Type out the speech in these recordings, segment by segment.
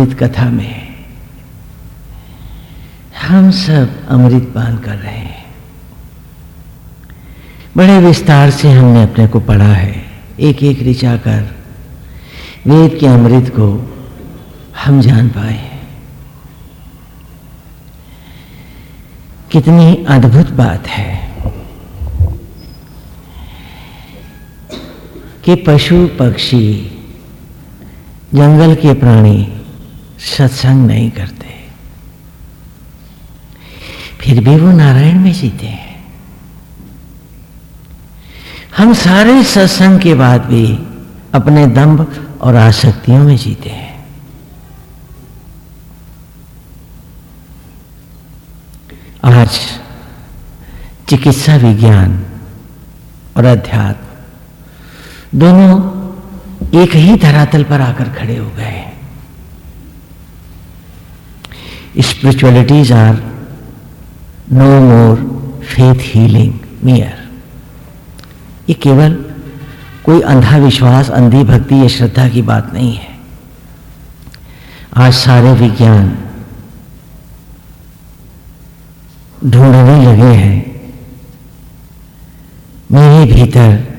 कथा में हम सब अमृत पान कर रहे हैं। बड़े विस्तार से हमने अपने को पढ़ा है। एक एक ऋचा कर वेद के अमृत को हम जान पाए हैं। कितनी अद्भुत बात है कि पशु पक्षी जंगल के प्राणी सत्संग नहीं करते। फिर भी वो नारायण में जीते हैं। हम सारे सत्संग के बाद भी अपने दम्भ और आसक्तियों में जीते हैं। आज चिकित्सा विज्ञान और अध्यात्म दोनों एक ही धरातल पर आकर खड़े हो गए हैं spiritualities are no more faith healing, mere. ये केवल कोई अंधा विश्वास अंधी भक्ति या श्रद्धा की बात नहीं है। आज सारे विज्ञान ढूँढने लगे हैं। मेरे भीतर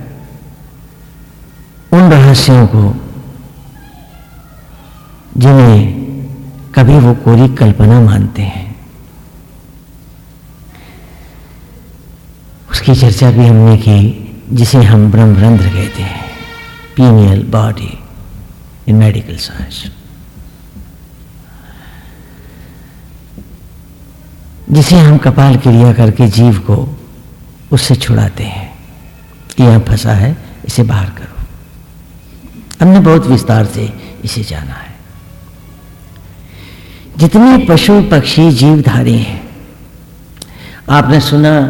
उन रहस्यों को जिन्हें कभी वो कोरी कल्पना मानते हैं। उसकी चर्चा भी हमने की, जिसे हम ब्रह्मरंध्र कहते हैं pineal body in medical science जिसे हम कपाल क्रिया करके जीव को उससे छुड़ाते हैं। यहाँ फंसा है, इसे बाहर करो। हमने बहुत विस्तार से इसे जाना है। जितने पशु पक्षी जीवधारी हैं। आपने सुना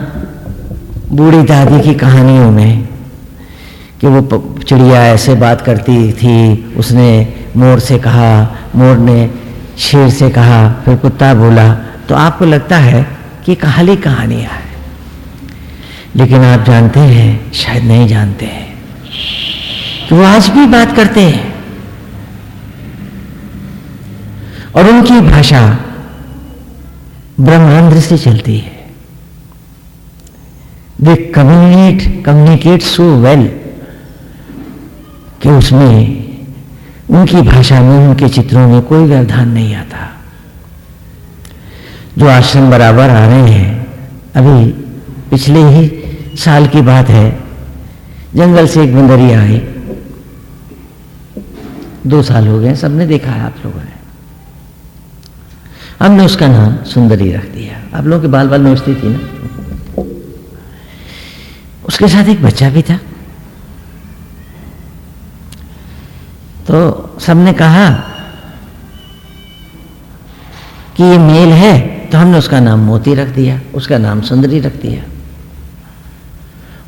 बूढ़ी दादी की कहानियों में कि वो चिड़िया ऐसे बात करती थी, उसने मोर से कहा, मोर ने शेर से कहा, फिर कुत्ता बोला। तो आपको लगता है कि कहाली कहानियाँ है। लेकिन आप जानते हैं, शायद नहीं जानते हैं। कि वो आज भी बात करते हैं। और उनकी भाषा ब्रह्मांड से चलती है। They communicate communicate so well कि उसमें उनकी भाषा में उनके चित्रों में कोई व्यवधान नहीं आता। जो आश्रम बराबर आ रहे हैं, अभी पिछले ही साल की बात है, जंगल से एक बंदरी आई। दो साल हो गए, सबने देखा है आप लोगों ने। हमने उसका नाम सुंदरी रख दिया। आप लोगों के बाल बाल नोचती थी ना? उसके साथ एक बच्चा भी था। तो सबने कहा कि ये मेल है तो हमने उसका नाम मोती रख दिया, उसका नाम सुंदरी रख दिया।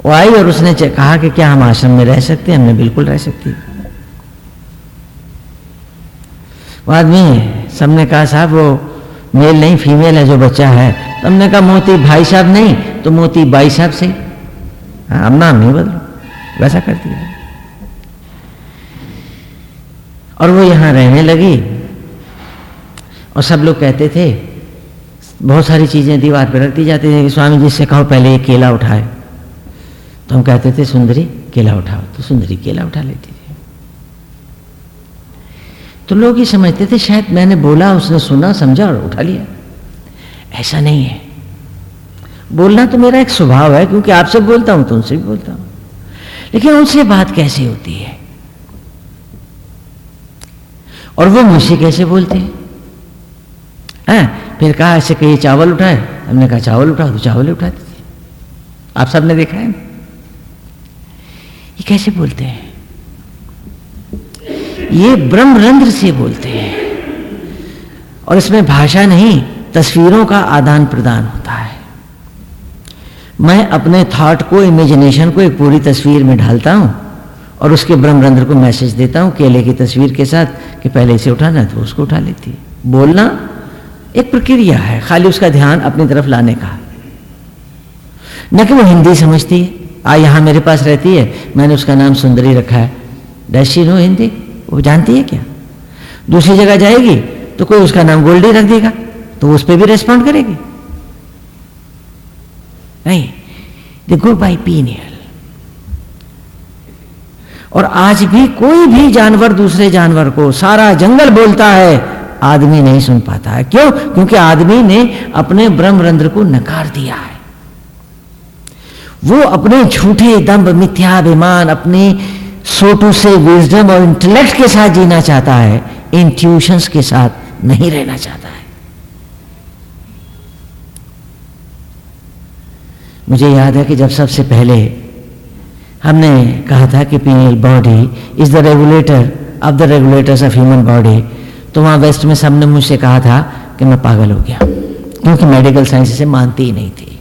वो आई और उसने कहा कि क्या हम आश्रम में रह सकते हैं? हमने बिल्कुल रह सकती वो आदमी सबने कहा, साहब, वो मेल नहीं फीमेल है जो बच्चा है। तो हमने कहा, मोती भाई साहब नहीं तो मोती बाई साहब से। हाँ अब नाम नहीं बदलो। वैसा कर दिया और वो यहाँ रहने लगी। और सब लोग कहते थे, बहुत सारी चीज़ें दीवार पर रख दी जाती थी स्वामी जी से कहो, पहले ये केला उठाए। तो हम कहते थे, सुंदरी, केला उठाओ। तो सुंदरी केला उठा लेती थी। तो लोग ये समझते थे, शायद मैंने बोला, उसने सुना, समझा और उठा लिया। ऐसा नहीं है। बोलना तो मेरा एक स्वभाव है, क्योंकि आपसे बोलता हूँ तो उनसे भी बोलता हूँ। लेकिन उनसे बात कैसे होती है? और वो मुझसे कैसे बोलते? हैं है? फिर कहा, ऐसे कहिए, चावल उठाए? हमने कहा, चावल उठाओ। तो चावल उठाते थे। आप सबने देखा है? ये कैसे बोलते हैं? ये ब्रह्मरंध्र से बोलते हैं। और इसमें भाषा नहीं, तस्वीरों का आदान प्रदान होता है। मैं अपने थॉट को इमेजिनेशन को एक पूरी तस्वीर में ढालता हूँ और उसके ब्रह्मरंध्र को मैसेज देता हूँ, केले की तस्वीर के साथ, कि पहले इसे उठाना तो उसको उठा लेती। बोलना एक प्रक्रिया है, खाली उसका ध्यान अपनी तरफ़ लाने का। न कि वो हिंदी समझती है, आ, यहाँ मेरे पास रहती है, मैंने उसका नाम सुंदरी रखा है। डैशी नो हिंदी? वो जानती है क्या? दूसरी जगह जाएगी तो कोई उसका नाम गोल्डी रख देगा तो उस पर भी रेस्पॉन्ड करेगी। नहीं दे गो बाई पीनियल और आज भी कोई भी जानवर दूसरे जानवर को सारा जंगल बोलता है, आदमी नहीं सुन पाता है। क्यों? क्योंकि आदमी ने अपने ब्रह्मरंध्र को नकार दिया है। वो अपने झूठे दम्भ मिथ्याभिमान अपनी सोटू से विजडम और इंटेलेक्ट के साथ जीना चाहता है इंट्यूशंस के साथ नहीं रहना चाहता है। मुझे याद है कि जब सबसे पहले हमने कहा था कि pineal body is the regulator of the regulators of human body तो वहाँ वेस्ट में सबने मुझसे कहा था कि मैं पागल हो गया, क्योंकि मेडिकल साइंस इसे मानती ही नहीं थी।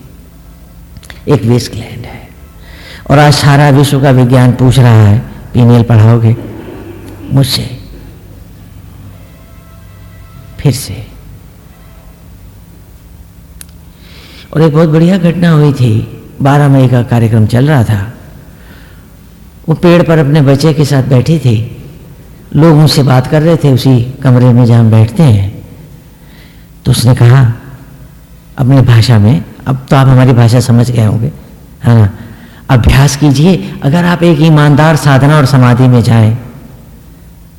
एक वेस्ट ग्लैंड है। और आज सारा विश्व का विज्ञान पूछ रहा है पीनियल पढ़ाओगे? मुझसे। फिर से। और एक बहुत बढ़िया घटना हुई थी। बारह मई का कार्यक्रम चल रहा था। वो पेड़ पर अपने बच्चे के साथ बैठी थी। लोग मुझसे बात कर रहे थे उसी कमरे में जहाँ बैठते हैं। तो उसने कहा, अपनी भाषा में, अब तो आप हमारी भाषा समझ गए होंगे। हाँ। अभ्यास कीजिए। अगर आप एक ईमानदार साधना और समाधि में जाएँ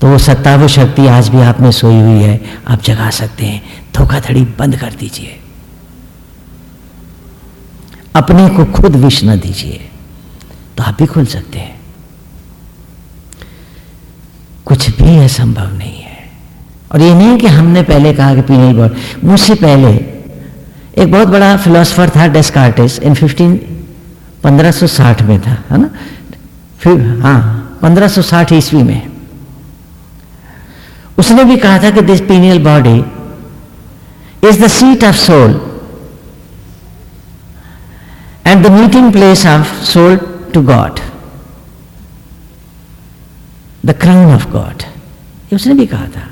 तो वो सत्ता वो शक्ति आज भी आप में सोई हुई है। आप जगा सकते हैं। धोखाधड़ी बंद कर दीजिए। अपने को खुद विष न दीजिए तो आप भी खुल सकते हैं। कुछ भी असंभव नहीं है। और ये नहीं कि हमने पहले कहा कि पीने मुझसे पहले एक बहुत बड़ा फिलोसफर था डेस्कार्टिस इन फिफ्टीन पंद्रह सौ साठ में था, है ना? फिर हाँ पंद्रह सौ साठ ईस्वी में। उसने भी कहा था कि this pineal body is the seat of soul and the meeting place of soul to God the crown of God उसने भी कहा था।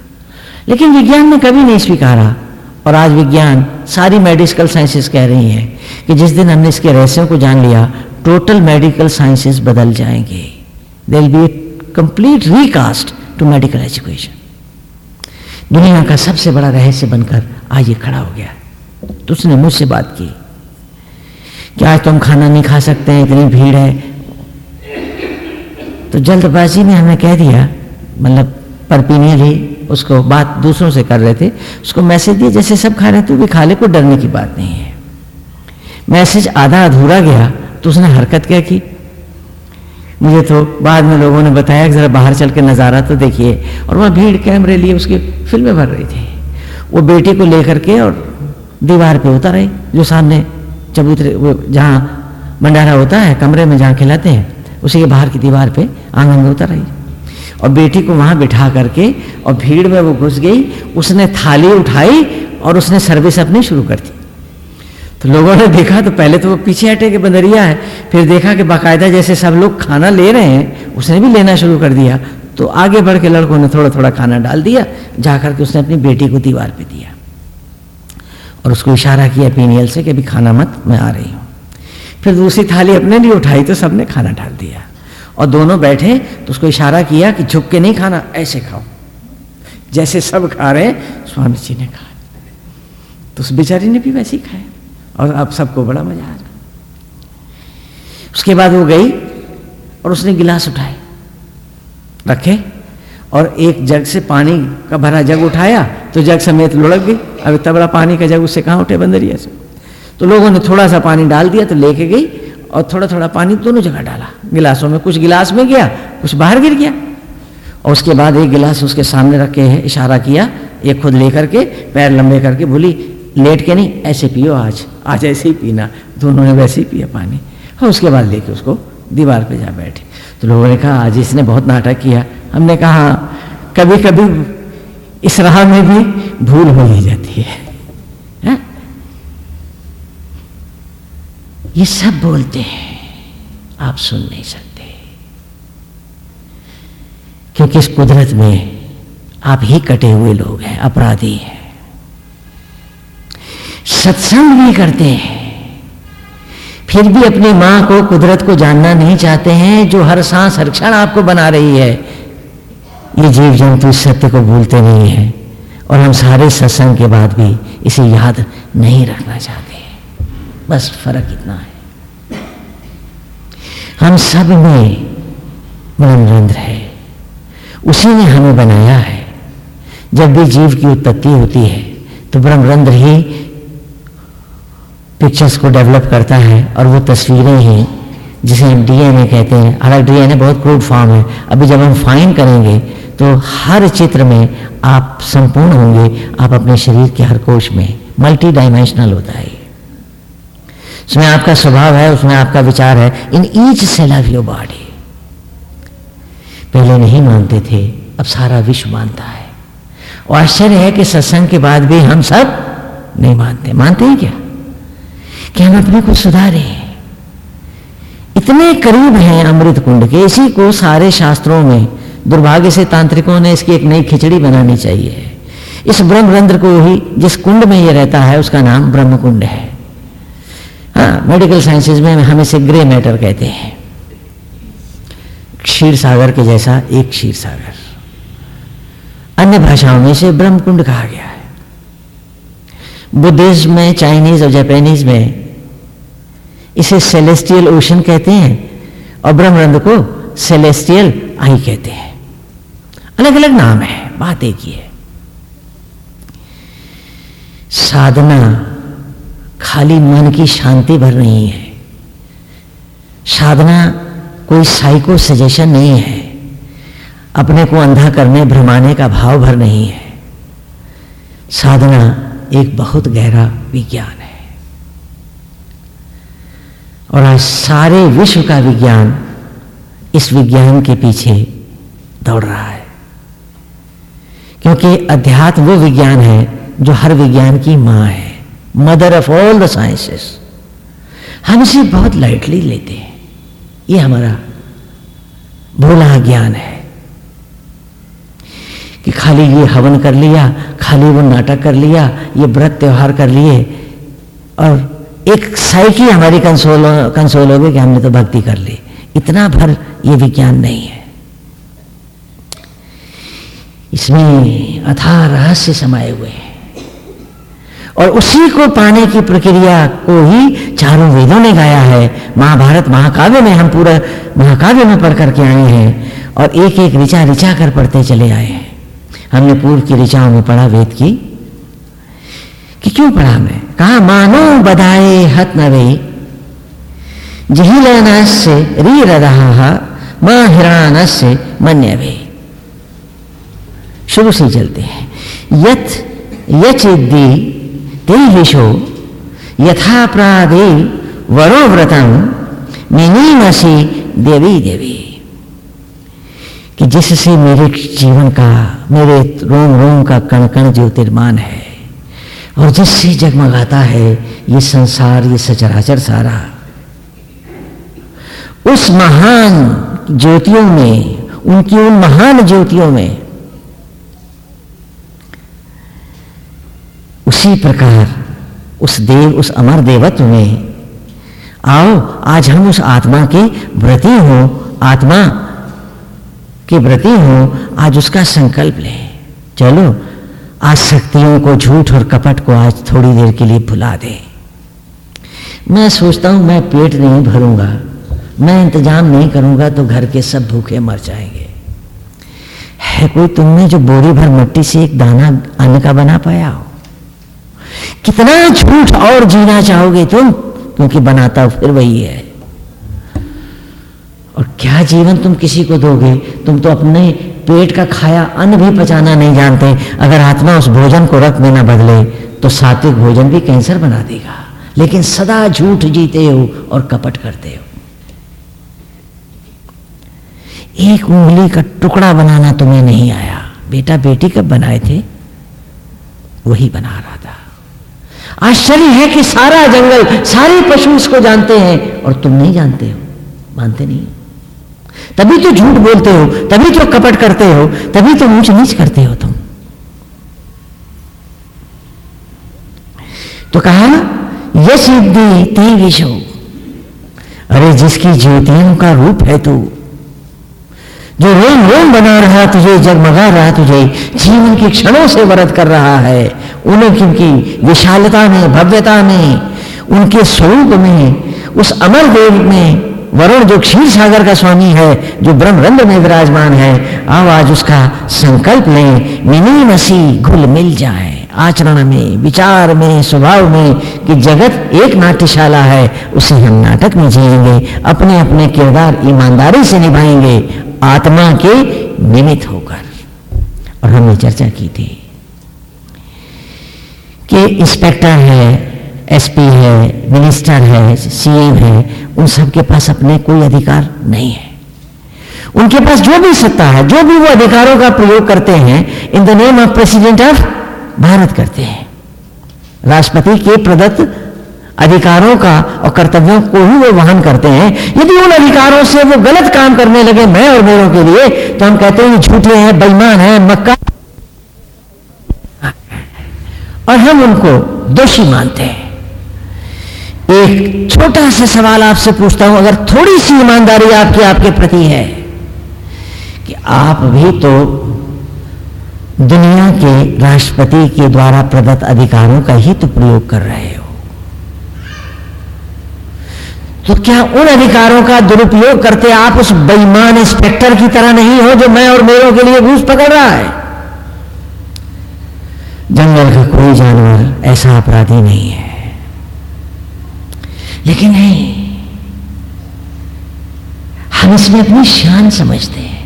लेकिन विज्ञान ने कभी नहीं स्वीकारा। और आज विज्ञान सारी मेडिकल साइंसेस कह रही हैं कि जिस दिन हमने इसके रहस्यों को जान लिया टोटल मेडिकल साइंसेस बदल जाएँगे। They will be complete recast to medical education दुनिया का सबसे बड़ा रहस्य बनकर आज ये खड़ा हो गया। तो उसने मुझसे बात की कि आज तुम खाना नहीं खा सकते हैं, इतनी भीड़ है। तो जल्दबाजी में हमें कह दिया मतलब परपीनियल ही उसको बात दूसरों से कर रहे थे उसको मैसेज दिया जैसे सब खा रहे थे भी खा ले, कोई डरने की बात नहीं है। मैसेज आधा अधूरा गया तो उसने हरकत क्या की? मुझे तो बाद में लोगों ने बताया कि ज़रा बाहर चल के नज़ारा तो देखिए, और वहाँ भीड़ कैमरे लिए उसकी फ़िल्में भर रही थी। वो बेटी को लेकर के और दीवार पे उतर आई जो सामने चबूतरे, वो जहाँ भंडारा होता है, कमरे में जहाँ खिलाते हैं, उसी के बाहर की दीवार पे आँगन में उतर आई और बेटी को वहाँ बिठा करके और भीड़ में वो घुस गई, उसने थाली उठाई और उसने सर्विस अपनी शुरू कर दी। तो लोगों ने देखा तो पहले तो वो पीछे हटे के बंदरिया है, फिर देखा कि बाकायदा जैसे सब लोग खाना ले रहे हैं, उसने भी लेना शुरू कर दिया। तो आगे बढ़ के लड़कों ने थोड़ा थोड़ा खाना डाल दिया, जाकर के उसने अपनी बेटी को दीवार पे दिया। और उसको इशारा किया पीनियल से कि अभी खाना मत, मैं आ रही हूँ। फिर दूसरी थाली अपने लिए उठाई तो सबने खाना डाल दिया। और दोनों बैठे तो उसको इशारा किया कि झुक के नहीं खाना, ऐसे खाओ। जैसे सब खा रहे स्वामी जी ने कहा। तो उस बेचारी ने भी वैसे ही खाया और अब सबको बड़ा मज़ा आ रहा। उसके बाद वो गई और उसने गिलास उठाए, रखे और एक जग से पानी का भरा जग उठाया तो जग समेत लुढ़क गई। अब इतना बड़ा पानी का जग उससे कहाँ उठे बंदरिया से? तो लोगों ने थोड़ा सा पानी डाल दिया तो लेके गई और थोड़ा थोड़ा पानी दोनों जगह डाला। गिलासों में कुछ गिलास में गया कुछ बाहर गिर गया। और उसके बाद एक गिलास उसके सामने रख के इशारा किया एक खुद लेकर के पैर लंबे करके बोली लेट के नहीं ऐसे पियो आज आज ऐसे ही पीना। दोनों ने वैसे ही पिया पानी। और हाँ, उसके बाद लेके उसको दीवार पे जा बैठे। तो लोगों ने कहा आज इसने बहुत नाटक किया। हमने कहा कभी कभी इस राह में भी भूल हो ही जाती है। ये सब बोलते हैं। आप सुन नहीं सकते। क्योंकि इस कुदरत में आप ही कटे हुए लोग हैं, अपराधी हैं। सत्संग भी करते हैं। फिर भी अपनी माँ को, कुदरत को जानना नहीं चाहते हैं, जो हर सांस, हर क्षण आपको बना रही है। ये जीव जंतु सत्य को भूलते नहीं है। और हम सारे सत्संग के बाद भी इसे याद नहीं रखना चाहते बस फ़र्क इतना है। हम सब में ब्रह्मरंध्र है। उसी ने हमें बनाया है। जब भी जीव की उत्पत्ति होती है तो ब्रह्मरंध्र ही पिक्चर्स को डेवलप करता है और वो तस्वीरें ही, जिसे हम डीएनए कहते हैं। हालाँकि डीएनए बहुत क्रूड फॉर्म है। अभी जब हम फाइन करेंगे तो हर चित्र में आप संपूर्ण होंगे। आप अपने शरीर के हर कोश में मल्टी डायमेंशनल होता है। उसमें आपका स्वभाव है, उसमें आपका विचार है। In each cell of your body पहले नहीं मानते थे, अब सारा विश्व मानता है। और आश्चर्य है कि सत्संग के बाद भी हम सब नहीं मानते। मानते हैं क्या? कि हम अपने को सुधारे। हैं इतने करीब हैं अमृत कुंड के, इसी को सारे शास्त्रों में, दुर्भाग्य से तांत्रिकों ने इसकी एक नई खिचड़ी बनानी चाहिए। इस ब्रह्मरंध्र को ही, जिस कुंड में ये रहता है, उसका नाम ब्रह्म कुंड हाँ। मेडिकल साइंसेज में हम इसे ग्रे मैटर कहते हैं। क्षीर सागर के जैसा एक क्षीर सागर। अन्य भाषाओं में इसे ब्रह्म कुंड कहा गया है। बुद्धिज्म में, चाइनीज़ और जापानीज में इसे सेलेस्टियल ओशन कहते हैं और ब्रह्मरंध्र को सेलेस्टियल आई कहते हैं। अलग अलग नाम है, बात एक ही है। साधना खाली मन की शांति भर नहीं है। साधना कोई साइको सजेशन नहीं है। अपने को अंधा करने, भ्रमाने का भाव भर नहीं है। साधना एक बहुत गहरा विज्ञान है। और आज सारे विश्व का विज्ञान इस विज्ञान के पीछे दौड़ रहा है। क्योंकि अध्यात्म वो विज्ञान है जो हर विज्ञान की माँ है। Mother of all the sciences हम इसे बहुत लाइटली लेते हैं। ये हमारा भोला ज्ञान है कि खाली ये हवन कर लिया, खाली वो नाटक कर लिया, ये व्रत त्योहार कर लिए और एक साइकी हमारी कंसोल कंसोल हो गई कि हमने तो भक्ति कर ली। इतना भर ये विज्ञान नहीं है। इसमें अथा रहस्य समाये हुए हैं। और उसी को पाने की प्रक्रिया को ही चारों वेदों ने गाया है। महाभारत, महाकाव्य में हम पूरा महाकाव्य में पढ़ करके आए हैं और एक एक ऋचा ऋचा कर पढ़ते चले आए हैं। हमने पूर्व की ऋचाओं में पढ़ा, वेद की। कि क्यों पढ़ा हमने कहा, मानो बधाए हत नवे। से री रहा माँ हिराणस से मन्यवे। शुरू से चलते हैं। यथ यचिद्दी तेहिशो यथा प्रादे वरो व्रतम मिनीमसी देवी देवी। कि जिससे मेरे जीवन का, मेरे रोम रोम का कण कण ज्योतिर्मान है, और जिससे जगमगाता है ये संसार, ये सचराचर सारा। उस महान ज्योतियों में, उनकी उन महान ज्योतियों में उसी प्रकार उस देव, उस अमर देवत्व में आओ, आज हम उस आत्मा के व्रती हो, आत्मा के व्रती हो, आज उसका संकल्प ले। चलो, आज शक्तियों को झूठ और कपट को आज थोड़ी देर के लिए भुला दे। मैं सोचता हूँ मैं पेट नहीं भरूँगा, मैं इंतज़ाम नहीं करूँगा तो घर के सब भूखे मर जाएँगे। है कोई तुमने जो बोरी भर मिट्टी से एक दाना, अन्न का बना पाया हो? कितना झूठ और जीना चाहोगे तुम? क्योंकि बनाता फिर वही है। और क्या जीवन तुम किसी को दोगे? तुम तो अपने पेट का खाया अन्न भी पचाना नहीं जानते। अगर आत्मा उस भोजन को रख में न बदले तो सात्विक भोजन भी कैंसर बना देगा। लेकिन सदा झूठ जीते हो और कपट करते हो। एक उंगली का टुकड़ा बनाना तुम्हें नहीं आया। बेटा बेटी कब बनाए थे? वही बना रहा आश्चर्य है कि सारा जंगल, सारे पशु इसको जानते हैं और तुम नहीं जानते हो, मानते नहीं तभी तो झूठ बोलते हो, तभी तो कपट करते हो, तभी तो ऊंच नीच करते हो तुम। तो कहा यश सिद्धि ते विषो अरे जिसकी ज्योतियों का रूप है तू जो रोम रोम बना रहा तुझे, जगमगा रहा तुझे, जीवन के क्षणों से वरद कर रहा है। उन्हें उनकी विशालता में, भव्यता में, उनके स्वरूप में, उस अमर देव में वरुण जो क्षीर सागर का स्वामी है, जो ब्रह्मरंध्र में विराजमान है आओ आज उसका संकल्प लें, मिनी मसी घुल मिल जाए। आचरण में, विचार में, स्वभाव में कि जगत एक नाट्यशाला है, उसे हम नाटक में जिएँगे अपने अपने किरदार ईमानदारी से निभाएँगे आत्मा के निमित्त होकर। और हमने चर्चा की थी कि इंस्पेक्टर है, एसपी है, मिनिस्टर है, सीएम है, उन सब के पास अपने कोई अधिकार नहीं है। उनके पास जो भी सत्ता है, जो भी वो अधिकारों का प्रयोग करते हैं in the name of president of Bharat करते हैं। राष्ट्रपति के प्रदत्त अधिकारों का और कर्तव्यों को ही वो वहन करते हैं। यदि उन अधिकारों से वो गलत काम करने लगे मैं और मेरों के लिए तो हम कहते हैं झूठे हैं, बेईमान हैं, मक्का। और हम उनको दोषी मानते हैं। एक छोटा सा सवाल आपसे पूछता हूँ, अगर थोड़ी सी ईमानदारी आपकी, आपके प्रति है, कि आप भी तो दुनिया के राष्ट्रपति के द्वारा प्रदत्त अधिकारों का ही तो प्रयोग कर रहे हो। तो क्या उन अधिकारों का दुरुपयोग करते आप उस बेईमान इंस्पेक्टर की तरह नहीं हो जो मैं और मेरों के लिए घूस पकड़ रहा है? जंगल का कोई जानवर ऐसा अपराधी नहीं है। लेकिन नहीं, हम इसमें अपनी शान समझते हैं।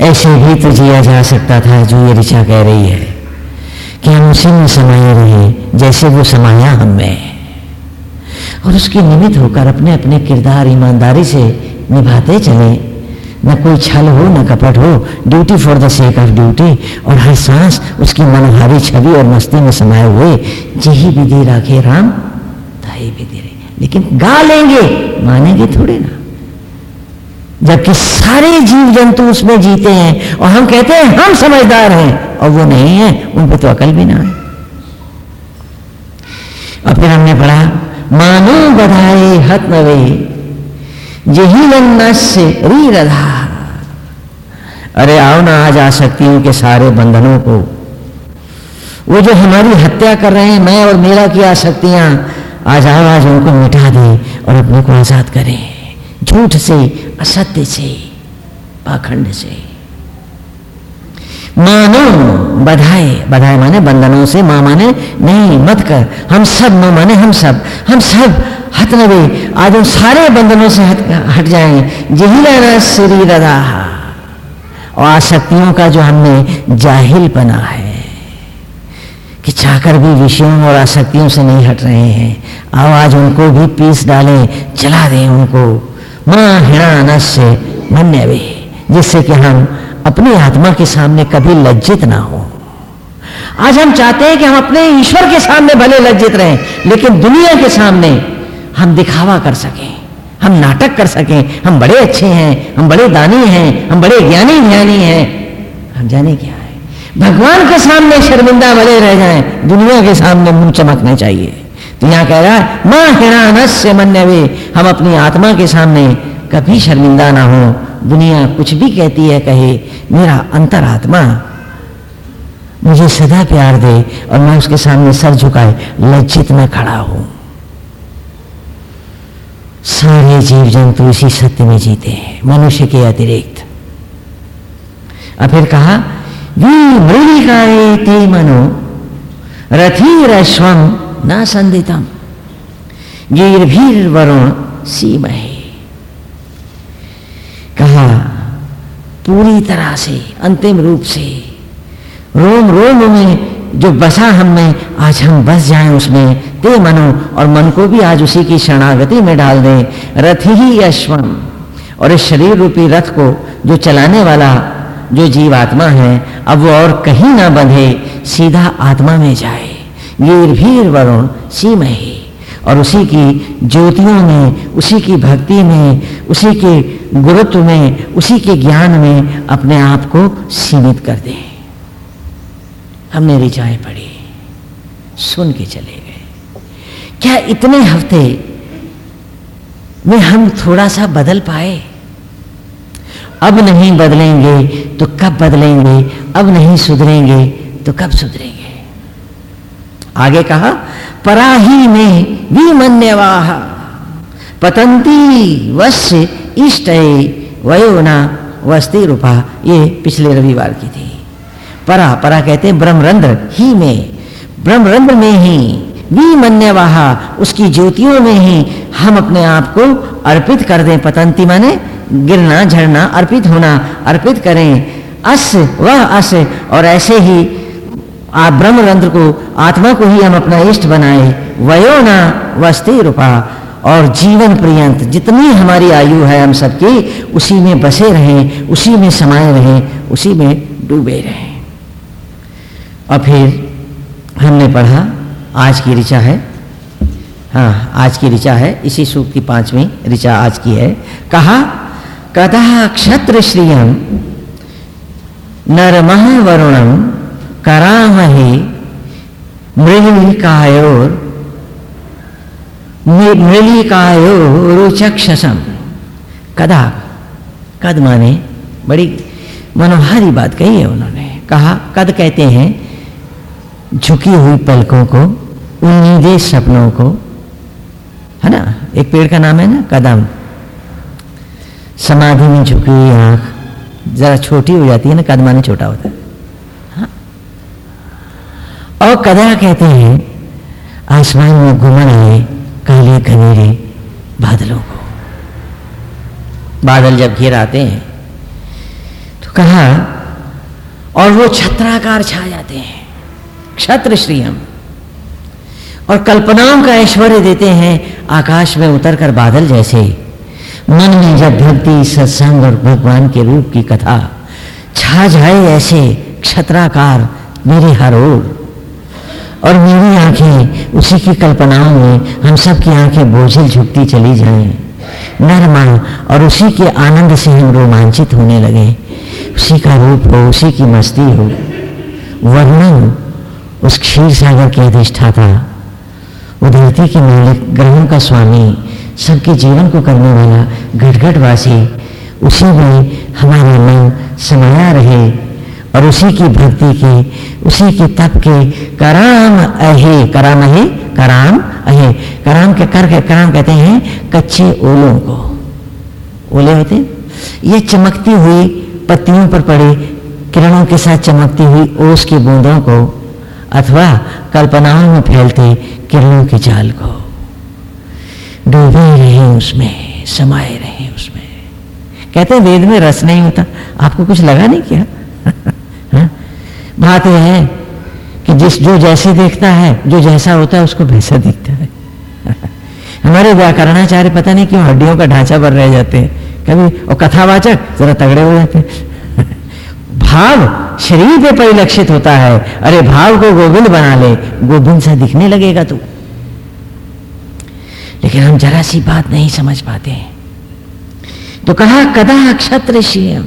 ऐसे भी तो जिया जा सकता था, जो ये ऋचा कह रही है। कि हम उसी में समाये रहे, जैसे वो समाया हम में। और उसके निमित्त होकर अपने अपने किरदार ईमानदारी से निभाते चले। न कोई छल हो, न कपट हो duty for the sake of duty और हर सांस उसकी मनोहारी छवि और मस्ती में समाये हुए जही विधि राखे राम ताही विधि रहे। लेकिन गा लेंगे, मानेंगे थोड़े ना। जबकि सारे जीव जंतु उसमें जीते हैं और हम कहते हैं, हम समझदार हैं। और वो नहीं है, उन पर तो अकल भी ना है। और फिर हमने पढ़ा, मानो बधाए हत नवे यही से री रधा अरे आओ ना, आज आ सकती के सारे बंधनों को। वो जो हमारी हत्या कर रहे हैं, मैं और मेरा की आसक्तियाँ, आज आओ, आज उनको मिटा दे और अपने को आज़ाद करें। झूठ से असत्य से पाखंड से। मानो बधाए बधाए माने बंधनों से माँ माने नहीं मत कर। हम सब माँ माने हम सब। हम सब हत नवे आज हम सारे बंधनों से हट, हट जाए। यही रहना श्री रदा और आसक्तियों का जो हमने जाहिल बना है कि चाहकर भी विषयों और आसक्तियों से नहीं हट रहे हैं। आओ आज उनको भी पीस डालें चला दें उनको। माँ हिणानस से मन्य वे जिससे कि हम अपनी आत्मा के सामने कभी लज्जित ना हो। आज हम चाहते हैं कि हम अपने ईश्वर के सामने भले लज्जित रहें, लेकिन दुनिया के सामने हम दिखावा कर सकें, हम नाटक कर सकें। हम बड़े अच्छे हैं, हम बड़े दानी हैं, हम बड़े ज्ञानी ज्ञानी हैं। हम जाने क्या है? भगवान के सामने शर्मिंदा भले रह जाएँ, दुनिया के सामने मुँह चमकना चाहिए। यहाँ कह रहा है, माँ हिणानस्य मन्यवे, हम अपनी आत्मा के सामने कभी शर्मिंदा ना हो। दुनिया कुछ भी कहती है, कहे, मेरा अंतरात्मा। मुझे सदा प्यार दे और मैं उसके सामने सर झुकाए, लज्जित में खड़ा हूँ। सारे जीव जंतु इसी सत्य में जीते हैं, मनुष्य के अतिरिक्त। और फिर कहा वी मृलिकाए ते मनो रथी रश्वम न संदितम। गिरभीर वरुण सीमहे। कहा, पूरी तरह से, अंतिम रूप से, रोम रोम में जो बसा हम में, आज हम बस जाएँ उसमें, ते मनो, और मन को भी आज उसी की शरणागति में डाल दें, रथ ही अश्वम। और इस शरीर रूपी रथ को, जो चलाने वाला, जो जीवात्मा है, अब वो और कहीं ना बंधे, सीधा आत्मा में जाए। वीर वरुण सीमही। और उसी की ज्योतियों में, उसी की भक्ति में, उसी के गुरुत्व में, उसी के ज्ञान में अपने आप को सीमित कर दें। हमने रिचाएँ पढ़ी सुन के चले गए। क्या इतने हफ़्ते में हम थोड़ा सा बदल पाए? अब नहीं बदलेंगे तो कब बदलेंगे? अब नहीं सुधरेंगे तो कब सुधरेंगे? आगे कहा, पराही में विमन्यवाह, पतंती वश्य इष्ट वयोना वस्ती रूपा, ये पिछले रविवार की थी। परा परा कहते ब्रह्मरंध्र ही में, ब्रह्मरंध्र में ही विमन्यवाहा, उसकी ज्योतियों में ही हम अपने आप को अर्पित कर दें, पतंती माने गिरना झड़ना अर्पित होना अर्पित करें। अस, वह अस, और ऐसे ही आप ब्रह्मरंध्र को आत्मा को ही हम अपना इष्ट बनाए वयो ना वस्ती रूपा। और जीवन पर्यंत जितनी हमारी आयु है हम सबकी, उसी में बसे रहें, उसी में समाये रहें, उसी में डूबे रहें। और फिर हमने पढ़ा, आज की ऋचा है। हाँ आज की ऋचा है। इसी सूख की पांचवी ऋचा आज की है। कहा कदा क्षत्र श्रियम नरमह वरुणम करामहे मृलिकायोर मृलिकायो रुचक्षसम। कदा, कद माने? बड़ी मनोहारी बात कही है उन्होंने। कहा, कद कहते हैं, झुकी हुई पलकों को, उम्मीदे सपनों को। है ना? एक पेड़ का नाम है ना, कदम। समाधि में झुकी हुई आँख, जरा छोटी हो जाती है ना, कद माने छोटा होता हाँ? और कदा कहते हैं, आसमान में घुमन आए, काले घनेरे बादलों को। बादल जब घिर आते हैं तो कहा, और वो छत्राकार छा जाते हैं, क्षत्र श्री हम। और कल्पनाओं का ऐश्वर्य देते हैं, आकाश में उतरकर बादल जैसे। मन में जब भक्ति, सत्संग और भगवान के रूप की कथा छा जाए ऐसे, क्षत्राकार मेरे हर ओर। और मेरी आँखें, उसी की कल्पनाओं में हम सब की आँखें बोझिल झुकती चली जाएँ। नरमा और उसी के आनंद से हम रोमांचित होने लगे। उसी का रूप हो, उसी की मस्ती हो। वर्णन उस क्षीर सागर के अधिष्ठाता। वो धरती के मालिक ग्रहों का स्वामी, सबके जीवन को करने वाला घटघटवासी उसी में हमारा मन समाया रहे। और उसी की भक्ति के, उसी के तप के, कराम अहे कराम अहे कराम अहे। कराम के कर के, कराम कहते हैं कच्चे ओलों को। ओले होते ये चमकती हुई पत्तियों पर पड़े किरणों के साथ चमकती हुई ओस की बूंदों को अथवा कल्पनाओं में फैलते किरणों के जाल को। डूबे रहे उसमें, समाये रहे उसमें। कहते हैं, वेद में रस नहीं होता। आपको कुछ लगा नहीं क्या? बात यह है कि जिस, जो जैसे देखता है, जो जैसा होता है, उसको वैसा दिखता है। हमारे व्याकरणाचार्य पता नहीं क्यों हड्डियों का ढांचा पर रह जाते हैं। कभी, और कथावाचक जरा तगड़े हो जाते हैं। भाव शरीर पे परिलक्षित होता है। अरे, भाव को गोविंद बना ले। गोविंद सा दिखने लगेगा तू। लेकिन हम जरा सी बात नहीं समझ पाते हैं। तो कहा, कदा क्षत्र शियम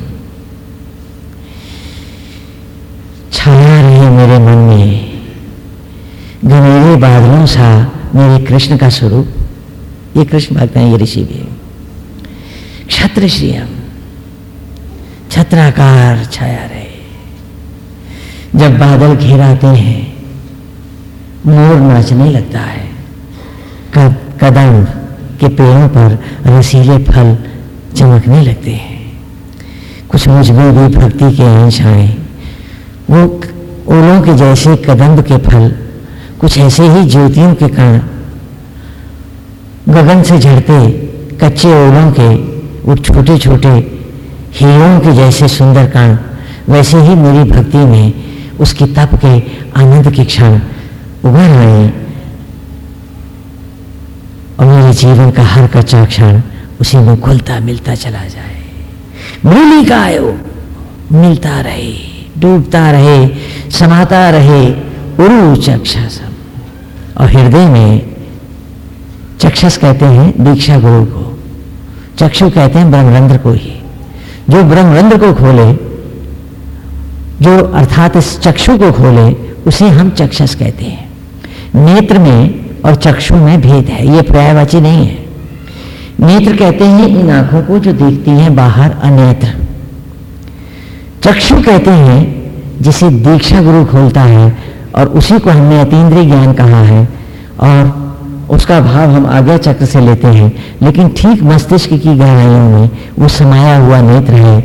छाया रहे मेरे मन में। गमेरे बादलों सा मेरे कृष्ण का स्वरूप। ये कृष्ण भक्त हैं, ये ऋषि भी क्षत्र श्रियम, छत्राकार छाया रहे। जब बादल घेराते हैं, मोर नाचने लगता है। कद कदम के पेड़ों पर रसीले फल चमकने लगते हैं। कुछ मुझमें भी भक्ति के अंश आए। वो ओलों के जैसे कदम्ब के फल, कुछ ऐसे ही ज्योतियों के कण। गगन से झड़ते कच्चे ओलों के वो छोटे छोटे हीरों के जैसे सुंदर कण, वैसे ही मेरी भक्ति में उसकी तप के आनंद के क्षण उभर रहे हैं। और मेरे जीवन का हर कच्चा क्षण उसी में खुलता मिलता चला जाए। मूली का आयो मिलता रहे। डूबता रहे, समाता रहे उरु और हृदय में चक्षस कहते हैं दीक्षा गुरु को। चक्षु कहते हैं ब्रह्मरंध्र को ही। जो ब्रह्मरंध्र को खोले, जो अर्थात इस चक्षु को खोले, उसे हम चक्षस कहते हैं। नेत्र में और चक्षु में भेद है, ये पर्यायवाची नहीं है। नेत्र कहते हैं इन आँखों को जो देखती हैं बाहर अनेत्र। चक्षु कहते हैं, जिसे दीक्षा गुरु खोलता है, और उसी को हमने अतीन्द्रिय ज्ञान कहा है, और उसका भाव हम आज्ञा चक्र से लेते हैं। लेकिन ठीक मस्तिष्क की गहराइयों में वो समाया हुआ नेत्र है।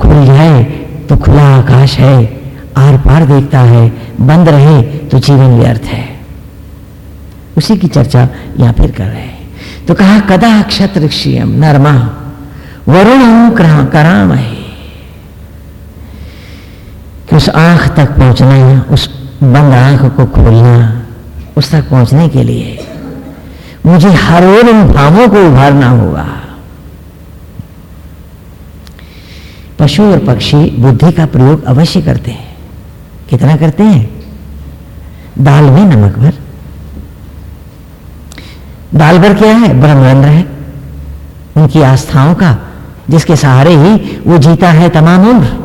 खुल जाए तो खुला आकाश है, आर पार देखता है, बंद रहे तो जीवन व्यर्थ है। उसी की चर्चा यहाँ फिर कर रहे हैं। तो कहा, कदा क्षत्र नरमा, वरुण कराम है कि उस आँख तक पहुँचना, उस बंद आँख को खोलना, उस तक पहुँचने के लिए मुझे हर ओर उन भावों को उभारना होगा। पशु और पक्षी बुद्धि का प्रयोग अवश्य करते हैं। कितना करते हैं? दाल में नमक भर। दाल भर क्या है? ब्रह्मरंध्र है। उनकी आस्थाओं का, जिसके सहारे ही वो जीता है तमाम उम्र।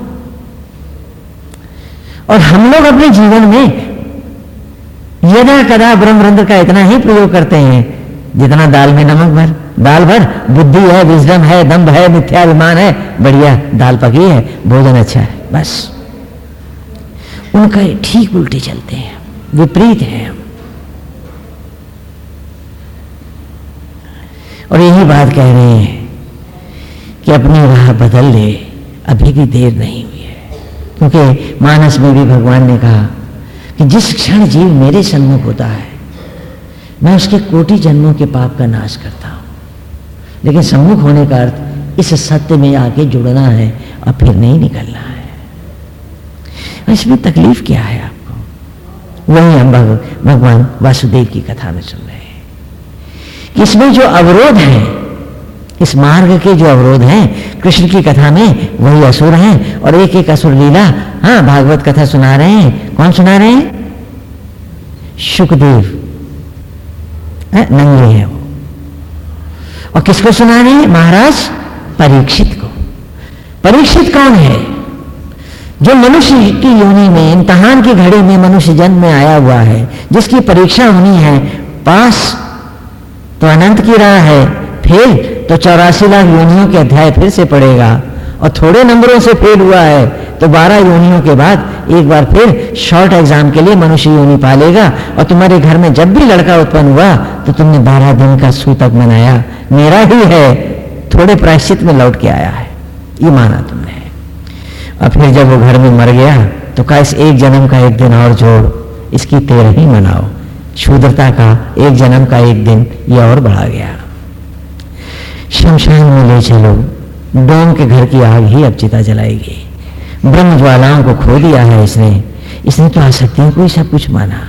और हम लोग अपने जीवन में यदा कदा ब्रह्मरंध्र का इतना ही प्रयोग करते हैं, जितना दाल में नमक भर, दाल भर, बुद्धि है विजडम है, दम्भ है मिथ्याभिमान है, बढ़िया दाल पकी है, भोजन अच्छा है, बस। उनका ठीक उल्टे चलते हैं, विपरीत है और यही बात कह रहे हैं कि अपनी राह बदल ले अभी भी देर नहीं क्योंकि मानस में भी भगवान ने कहा कि जिस क्षण जीव मेरे सन्मुख होता है, मैं उसके कोटि जन्मों के पाप का नाश करता हूँ। लेकिन सम्मुख होने का अर्थ, इस सत्य में आके जुड़ना है और फिर नहीं निकलना है। इसमें तकलीफ़ क्या है आपको? वही हम भगवान वासुदेव की कथा में सुन रहे हैं कि इसमें जो अवरोध है इस मार्ग के जो अवरोध हैं, कृष्ण की कथा में वही असुर हैं और एक एक असुर लीला हाँ भागवत कथा सुना रहे हैं। कौन सुना रहे हैं? सुखदेव नंगे है वो। और किसको सुना रहे हैं? महाराज, परीक्षित को। परीक्षित कौन है? जो मनुष्य की योनि में, इम्तहान की घड़ी में मनुष्य जन्म में आया हुआ है, जिसकी परीक्षा होनी है, पास तो अनंत की राह है फेल तो चौरासी लाख योनियों के अध्याय फिर से पड़ेगा और थोड़े नंबरों से फेल हुआ है तो बारह योनियों के बाद एक बार फिर शॉर्ट एग्ज़ाम के लिए मनुष्य योनि पालेगा। और तुम्हारे घर में जब भी लड़का उत्पन्न हुआ तो तुमने बारह दिन का सूतक मनाया। मेरा ही है, थोड़े प्रायश्चित में लौट के आया है। ये माना तुमने। और फिर जब वो घर में मर गया तो कहा, इस एक जन्म का एक दिन और जोड़, इसकी तेरह ही मनाओ। शूद्रता का एक जन्म का एक दिन, ये और बढ़ा गया। शमशान में ले चलो। डोम के घर की आग ही अब चिता जलाएगी। ब्रह्म ज्वालाओं को खो दिया है इसने। इसने तो आसक्तियों को ही सब कुछ माना।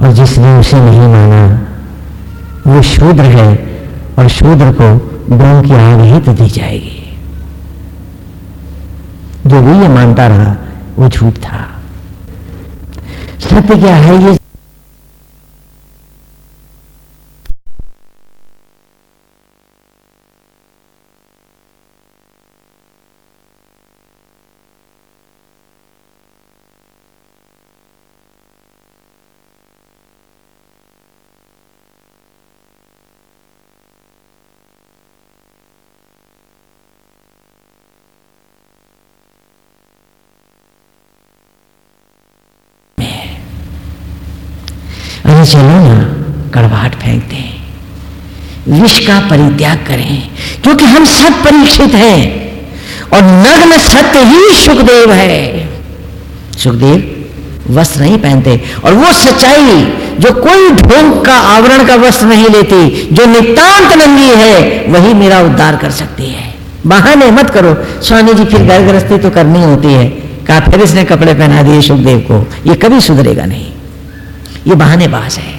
और जिसने उसे नहीं माना, वो शूद्र है और शूद्र को डोम की आग ही तो दी जाएगी। जो भी ये मानता रहा, वो झूठ था। सत्य क्या है ये चलो ना कड़वाहट फेंक दें विष का परित्याग करें, क्योंकि हम सब परीक्षित हैं, और नग्न सत्य ही सुखदेव है। सुखदेव वस्त्र नहीं पहनते, और वो सच्चाई जो कोई ढोंग का आवरण का वस्त्र नहीं लेती, जो नितांत नंगी है, वही मेरा उद्धार कर सकती है। बहाने मत करो, स्वामी जी फिर घर तो करनी होती है। कहा, फिर इसने कपड़े पहना दिए सुखदेव को, ये कभी सुधरेगा नहीं। ये बहानेबाज है।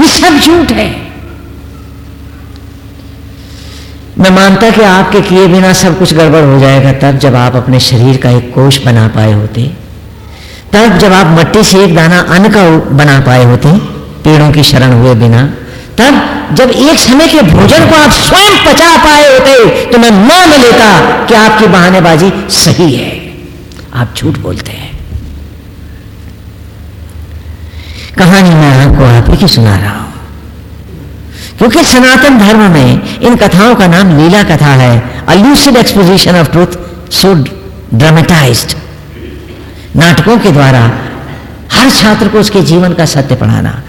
ये सब झूठ है। मैं मानता कि आपके किए बिना सब कुछ गड़बड़ हो जाएगा तब जब आप अपने शरीर का एक कोष बना पाए होते। तब जब आप मट्टी से एक दाना अन्न का बना पाए होते, पेड़ों की शरण हुए बिना। तब जब एक समय के भोजन को आप स्वयं पचा पाए होते तो मैं मान लेता कि आपकी बहानेबाजी सही है। आप झूठ बोलते हैं। कहानी मैं आपको आप ही की सुना रहा हूँ। क्योंकि सनातन धर्म में इन कथाओं का नाम लीला कथा है a lucid exposition of truth so dramatised नाटकों के द्वारा हर छात्र को उसके जीवन का सत्य पढ़ाना।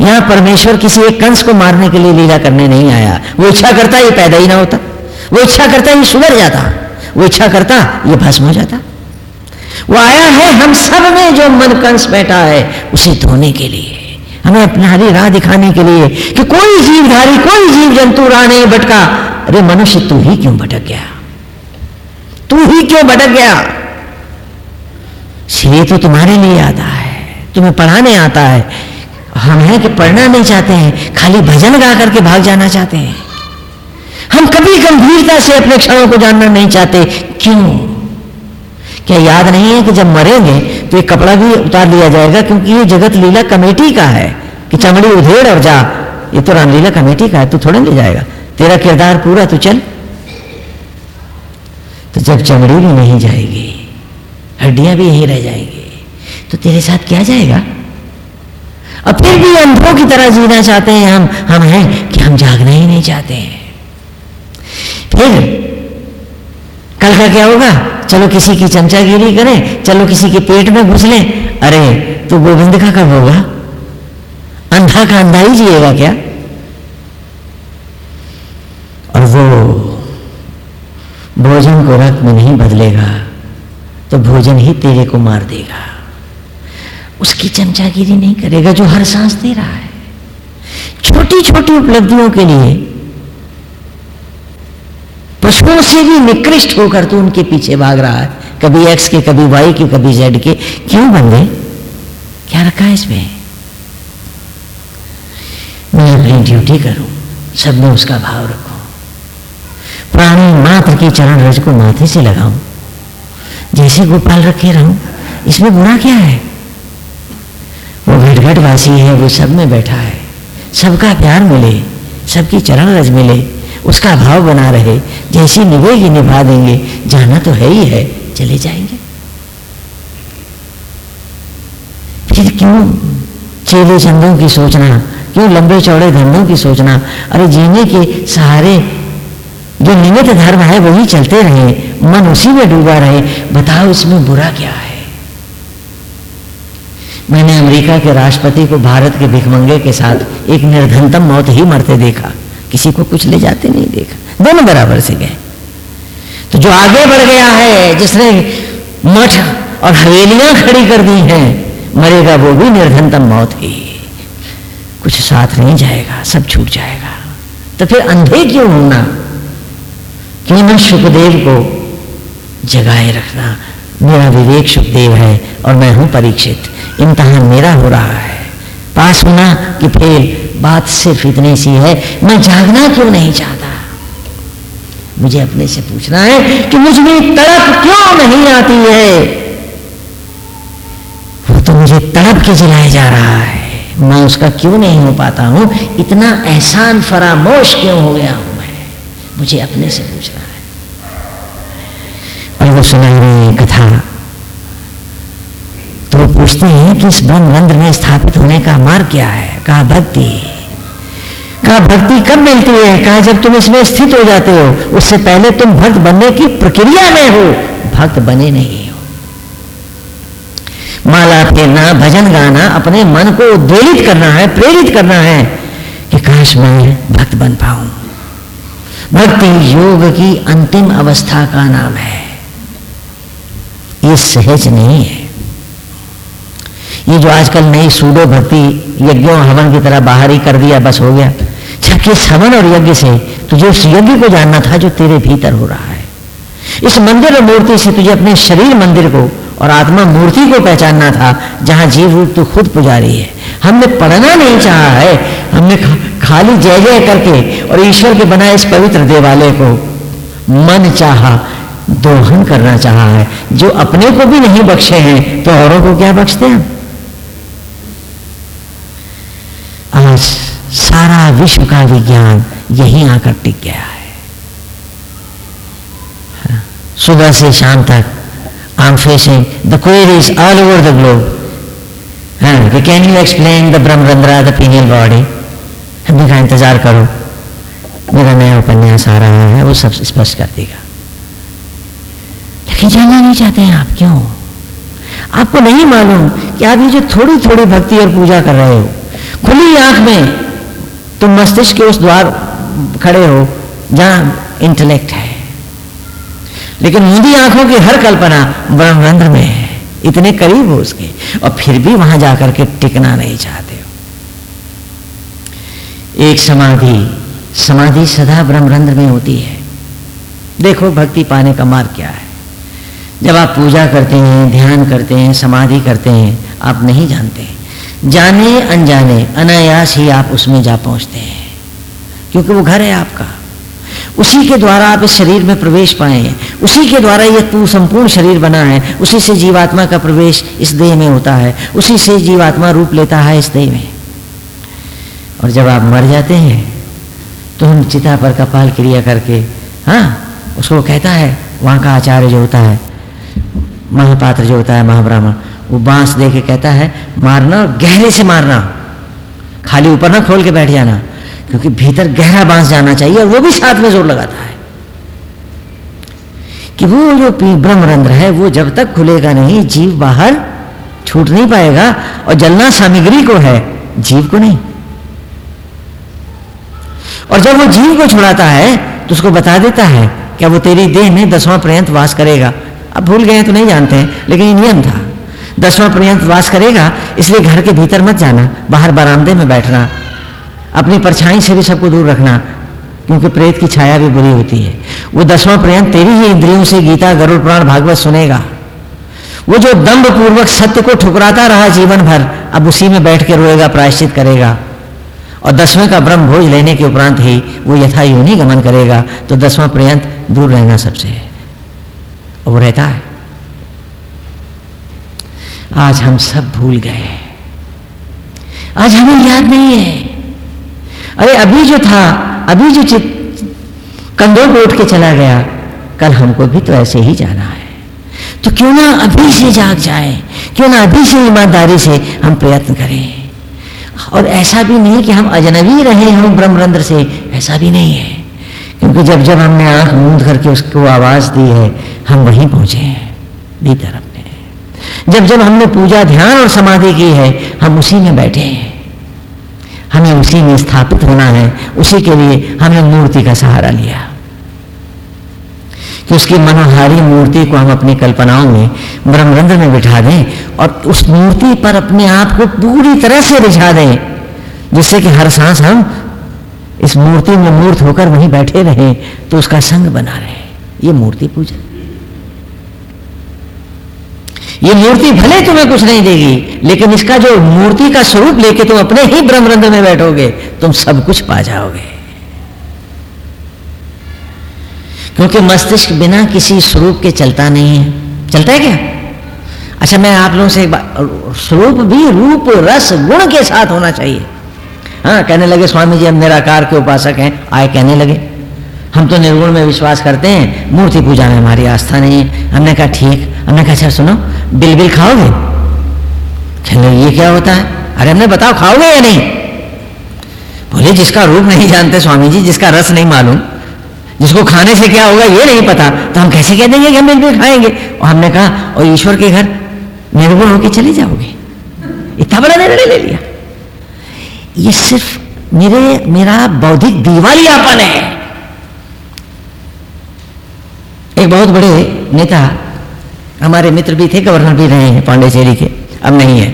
यहाँ परमेश्वर किसी एक कंस को मारने के लिए लीला करने नहीं आया। वो इच्छा करता ये पैदा ही ना होता। वो इच्छा करता ये सुधर जाता। वो इच्छा करता ये भस्म हो जाता। वो आया है हम सब में जो मन कंस बैठा है, उसे धोने के लिए। हमें अपना हरी राह दिखाने के लिए कि कोई जीवधारी, कोई जीव जंतु राह नहीं भटका अरे मनुष्य तू ही क्यों भटक गया? तू ही क्यों भटक गया? श्रेय तो तुम्हारे लिए आता है, तुम्हें पढ़ाने आता है। हम हैं कि पढ़ना नहीं चाहते हैं, खाली भजन गा करके भाग जाना चाहते हैं। हम कभी गंभीरता से अपने क्षणों को जानना नहीं चाहते। क्यों? क्या याद नहीं है कि जब मरेंगे तो ये कपड़ा भी उतार लिया जाएगा क्योंकि ये जगत लीला कमेटी का है कि चमड़ी उधेड़ और जा। ये तो रामलीला कमेटी का है, तू थोड़ा ले जाएगा। तेरा किरदार पूरा तू चल। तो जब चमड़ी भी नहीं जाएगी, हड्डियाँ भी यहीं रह जाएँगी तो तेरे साथ क्या जाएगा? और फिर भी अंधों की तरह जीना चाहते हैं हम हम हैं कि हम जागना ही नहीं चाहते हैं। फिर कल का क्या होगा? चलो किसी की चमचागिरी करें, चलो किसी के पेट में घुस लें। अरे तो गोविंद का कब होगा? अंधा का अंधा ही जिएगा क्या? और वो भोजन को रक्त में नहीं बदलेगा तो भोजन ही तेरे को मार देगा। उसकी चमचागिरी नहीं करेगा जो हर सांस दे रहा है। छोटी छोटी उपलब्धियों के लिए पशुओं से भी निकृष्ट होकर तू उनके पीछे भाग रहा है। कभी एक्स के, कभी वाई के, कभी जेड के। क्यों बंदे? क्या रखा है इसमें? मैं अपनी ड्यूटी करूँ, सब में उसका भाव रखूँ। प्राणी मात्र के चरण रज को माथे से लगाऊँ। जैसे गोपाल रखे रहूँ, इसमें बुरा क्या है? वो घटघट वासी है, वो सब में बैठा है। सबका प्यार मिले, सबकी चरण रज मिले। उसका भाव बना रहे, जैसी निभेगी निभा देंगे, जाना तो है ही है, चले जाएँगे। फिर क्यों चेले चंदों की सोचना, क्यों लंबे चौड़े धंधों की सोचना? अरे जीने के सहारे जो निमित धर्म है, वही चलते रहे, मन उसी में डूबा रहे, बताओ इसमें बुरा क्या है? मैंने अमेरिका के राष्ट्रपति को भारत के भिखमंगे के साथ एक निर्धनतम मौत ही मरते देखा। किसी को कुछ ले जाते नहीं देखा। दोनों बराबर से गए। तो जो आगे बढ़ गया है, जिसने मठ और हवेलियाँ खड़ी कर दी हैं, मरेगा वो भी निर्धनतम मौत ही। कुछ साथ नहीं जाएगा, सब छूट जाएगा। तो फिर अंधे क्यों होना? क्यों सुखदेव को जगाए रखना। मेरा विवेक सुखदेव है और मैं हूँ परीक्षित। इम्तहान मेरा हो रहा है। पास होना कि फेल बात सिर्फ़ इतनी सी है, मैं जागना क्यों नहीं चाहता? मुझे अपने से पूछना है कि मुझमें तड़प क्यों नहीं आती है? वो तो मुझे तड़प के जलाया जा रहा है। मैं उसका क्यों नहीं हो पाता हूँ? इतना एहसान फरामोश क्यों हो गया हूँ मैं? मुझे अपने से पूछना है। और वो सुनाई रही कथा तो पूछते हैं कि इस वन मंदिर में स्थापित होने का मार्ग क्या है? कहा भक्ति कहा भक्ति कब मिलती है? कहा जब तुम इसमें स्थित हो जाते हो? उससे पहले तुम भक्त बनने की प्रक्रिया में हो। भक्त बने नहीं हो। माला फेरना भजन गाना अपने मन को उद्वेलित करना है, प्रेरित करना है कि काश मैं भक्त बन पाऊँ। भक्ति योग की अंतिम अवस्था का नाम है। ये सहज नहीं है। ये जो आजकल नई सूडो भक्ति यज्ञों हवन की तरह बाहर ही कर दिया, बस हो गया। जबकि इस हवन और यज्ञ से तुझे उस यज्ञ को जानना था जो तेरे भीतर हो रहा है। इस मंदिर और मूर्ति से तुझे अपने शरीर मंदिर को और आत्मा मूर्ति को पहचानना था, जहाँ जीव रूप तू खुद पुजारी है। हमने पढ़ना नहीं चाहा है। हमने खाली जय जय करके और ईश्वर के बनाए इस पवित्र देवालय को मन चाहा, दोहन करना चाहा है। जो अपने को भी नहीं बख्शे हैं तो औरों को क्या बख्शते हैं आज सारा विश्व का विज्ञान यहीं आकर टिक गया है। सुबह से शाम तक am facing the queries all over the globe हाँ can you explain the Brahmarandhra the pineal body हमने कहा इंतज़ार करो। मेरा नया उपन्यास आ रहा है, वो सब स्पष्ट कर देगा। लेकिन जानना नहीं चाहते हैं आप क्यों? आपको नहीं मालूम कि आप ये जो थोड़ी थोड़ी भक्ति और पूजा कर रहे हो, खुली आँख में तुम मस्तिष्क के उस द्वार खड़े हो जहाँ इंटेलेक्ट है। लेकिन मूंदी आँखों की हर कल्पना ब्रह्मरंध्र में है। इतने करीब हो उसके, और फिर भी वहाँ जाकर के टिकना नहीं चाहते हो। एक समाधि समाधि सदा ब्रह्मरंध्र में होती है। देखो भक्ति पाने का मार्ग क्या है। जब आप पूजा करते हैं, ध्यान करते हैं, समाधि करते हैं, आप नहीं जानते। जाने अनजाने, अनायास ही आप उसमें जा पहुँचते हैं। क्योंकि वो घर है आपका। उसी के द्वारा आप इस शरीर में प्रवेश पाए हैं। उसी के द्वारा यह संपूर्ण शरीर बना है। उसी से जीवात्मा का प्रवेश इस देह में होता है। उसी से जीवात्मा रूप लेता है इस देह में। और जब आप मर जाते हैं तो हम चिता पर कपाल क्रिया करके हाँ उसको कहता है, वहाँ का आचार्य जो होता है, महापात्र जो होता है, महाब्राह्मण वो बाँस दे के कहता है, मारना और गहरे से मारना। खाली ऊपर ना खोल के बैठ जाना, क्योंकि भीतर गहरा बाँस जाना चाहिए और वो भी साथ में ज़ोर लगाता है। कि वो जो ब्रह्मरंध्र है, वो जब तक खुलेगा नहीं, जीव बाहर छूट नहीं पाएगा और जलना सामग्री को है, जीव को नहीं। और जब वो जीव को छुड़ाता है तो उसको बता देता है, क्या वो तेरी देह में दसवां पर्यंत वास करेगा? अब भूल गए तो नहीं जानते हैं, लेकिन नियम था। दसवां पर्यंत वास करेगा, इसलिए घर के भीतर मत जाना, बाहर बरामदे में बैठना। अपनी परछाई से भी सबको दूर रखना, क्योंकि प्रेत की छाया भी बुरी होती है। वो दसवां पर्यंत तेरी ही इंद्रियों से गीता, गरुड़ पुराण, भागवत सुनेगा। वो जो दम्भ पूर्वक सत्य को ठुकराता रहा जीवन भर, अब उसी में बैठ के रोएगा, प्रायश्चित करेगा। और दसवें का ब्रह्म भोज लेने के उपरांत ही वो यथा योनि गमन करेगा तो दसवां पर्यंत दूर रहना सबसे और वो रहता है। आज हम सब भूल गए आज हमें याद नहीं है। अरे अभी जो था, अभी जो चित कंधों को उठ के चला गया, कल हमको भी तो ऐसे ही जाना है। तो क्यों ना अभी से जाग जाए? क्यों ना अभी से ईमानदारी से हम प्रयत्न करें? और ऐसा भी नहीं कि हम अजनबी रहे हम ब्रह्मरंद्र से, ऐसा भी नहीं है। क्योंकि जब जब हमने आँख मूंद करके उसको आवाज़ दी है, हम वहीं पहुँचे हैं, भीतर अपने। जब जब हमने पूजा, ध्यान और समाधि की है, हम उसी में बैठे हैं। हमें उसी में स्थापित होना है। उसी के लिए हमने मूर्ति का सहारा लिया। कि उसकी मनोहारी मूर्ति को हम अपनी कल्पनाओं में, ब्रह्मरंध्र में बिठा दें और उस मूर्ति पर अपने आप को पूरी तरह से रिझा दें, जिससे कि हर सांस हम इस मूर्ति में मूर्त होकर वहीं बैठे रहे तो उसका संग बना रहे। ये मूर्ति पूजा। ये मूर्ति भले तुम्हें कुछ नहीं देगी, लेकिन इसका जो मूर्ति का स्वरूप लेके तुम अपने ही ब्रह्मरंध्र में बैठोगे, तुम सब कुछ पा जाओगे। क्योंकि मस्तिष्क बिना किसी स्वरूप के चलता नहीं है। चलता है क्या? अच्छा मैं आप लोगों से एक बात स्वरूप भी रूप, रस, गुण के साथ होना चाहिए। हाँ कहने लगे, स्वामी जी, हम निराकार के उपासक हैं। आए कहने लगे, हम तो निर्गुण में विश्वास करते हैं, मूर्ति पूजा में हमारी आस्था नहीं है। हमने कहा, ठीक। हमने कहा अच्छा सुनो बिल बिल खाओगे? चलो ये क्या होता है? अरे हमने बताओ, खाओगे या नहीं? बोले, जिसका रूप नहीं जानते स्वामी जी जिसका रस नहीं मालूम, जिसको खाने से क्या होगा ये नहीं पता तो हम कैसे कह देंगे कि हम बिल खाएँगे? और हमने कहा, और ईश्वर के घर निर्गुण होके चले जाओगे? इतना बड़ा निर्णय ले लिया। ये सिर्फ़ मेरे, मेरा बौद्धिक दिवालियापन है। एक बहुत बड़े नेता हमारे मित्र भी थे गवर्नर भी रहे हैं पांडेचेरी के, अब नहीं है।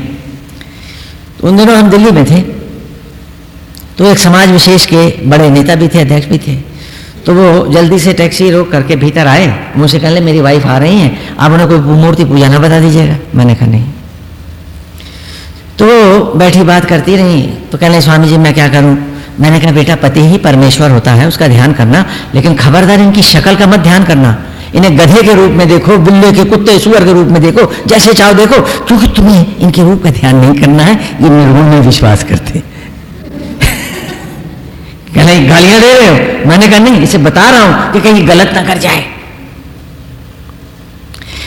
तो उन दिनों हम दिल्ली में थे। तो एक समाज विशेष के बड़े नेता भी थे, अध्यक्ष भी थे। तो वो जल्दी से टैक्सी रोक करके भीतर आए। मुझसे कहने मेरी वाइफ आ रही हैं, आप उन्हें कोई मूर्ति पूजा ना बता दीजिएगा। मैंने कहा, नहीं। तो बैठी बात करती रही। तो कहने स्वामी जी, मैं क्या करूँ? मैंने कहा, बेटा, पति ही परमेश्वर होता है, उसका ध्यान करना, लेकिन खबरदार इनकी शक्ल का मत ध्यान करना। इन्हें गधे के रूप में देखो, बिल्ले के कुत्ते, सुअर के रूप में देखो, जैसे चाहो देखो, क्योंकि तुम्हें इनके रूप का ध्यान नहीं करना है, ये निर्गुण में विश्वास करते। कहना गालियाँ दे रहे हो? मैंने कहा, नहीं, इसे बता रहा हूँ कि कहीं गलत ना कर जाए।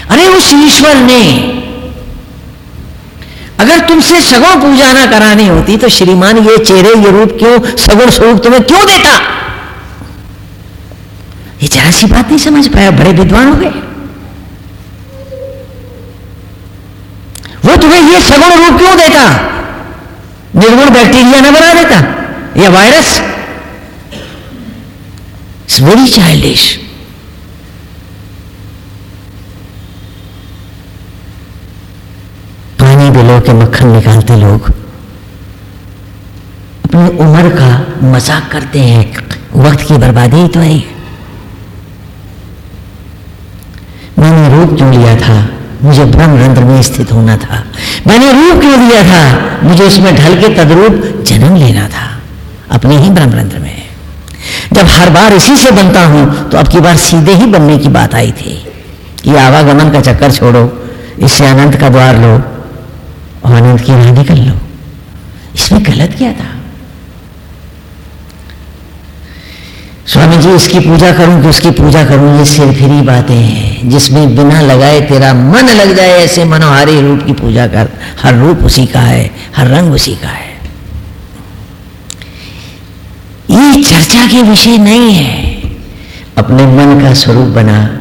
अरे, उस ईश्वर ने, अगर तुमसे सगुण पूजा ना करानी होती तो श्रीमान, ये चेहरे, ये रूप क्यों, सगुण स्वरूप तुम्हें क्यों देता? ये जरा सी बात नहीं समझ पाया, बड़े विद्वान हो गए। वो तुम्हें ये सगुण रूप क्यों देता? निर्गुण बैक्टीरिया ना बना देता, या वायरस? इट्स वेरी चाइल्डिश पानी बिलो के मक्खन निकालते लोग अपनी उम्र का मज़ाक करते हैं। वक्त की बर्बादी तो है। मैंने रूप क्यों लिया था? मुझे ब्रह्म रंध्र में स्थित होना था। मैंने रूप क्यों लिया था? मुझे उसमें ढल के तदरूप जन्म लेना था, अपने ही ब्रह्म रंध्र में। जब हर बार इसी से बनता हूँ तो अब की बार सीधे ही बनने की बात आई थी कि आवागमन का चक्कर छोड़ो, इससे अनंत का द्वार लो और अनंत की राह निकल लो। इसमें गलत क्या था। स्वामी जी इसकी पूजा करूँ कि उसकी पूजा करूँ, ये सिर फिरी बातें हैं। जिसमें बिना लगाए तेरा मन लग जाए, ऐसे मनोहारी रूप की पूजा कर। हर रूप उसी का है, हर रंग उसी का है। ये चर्चा के विषय नहीं है। अपने मन का स्वरूप बना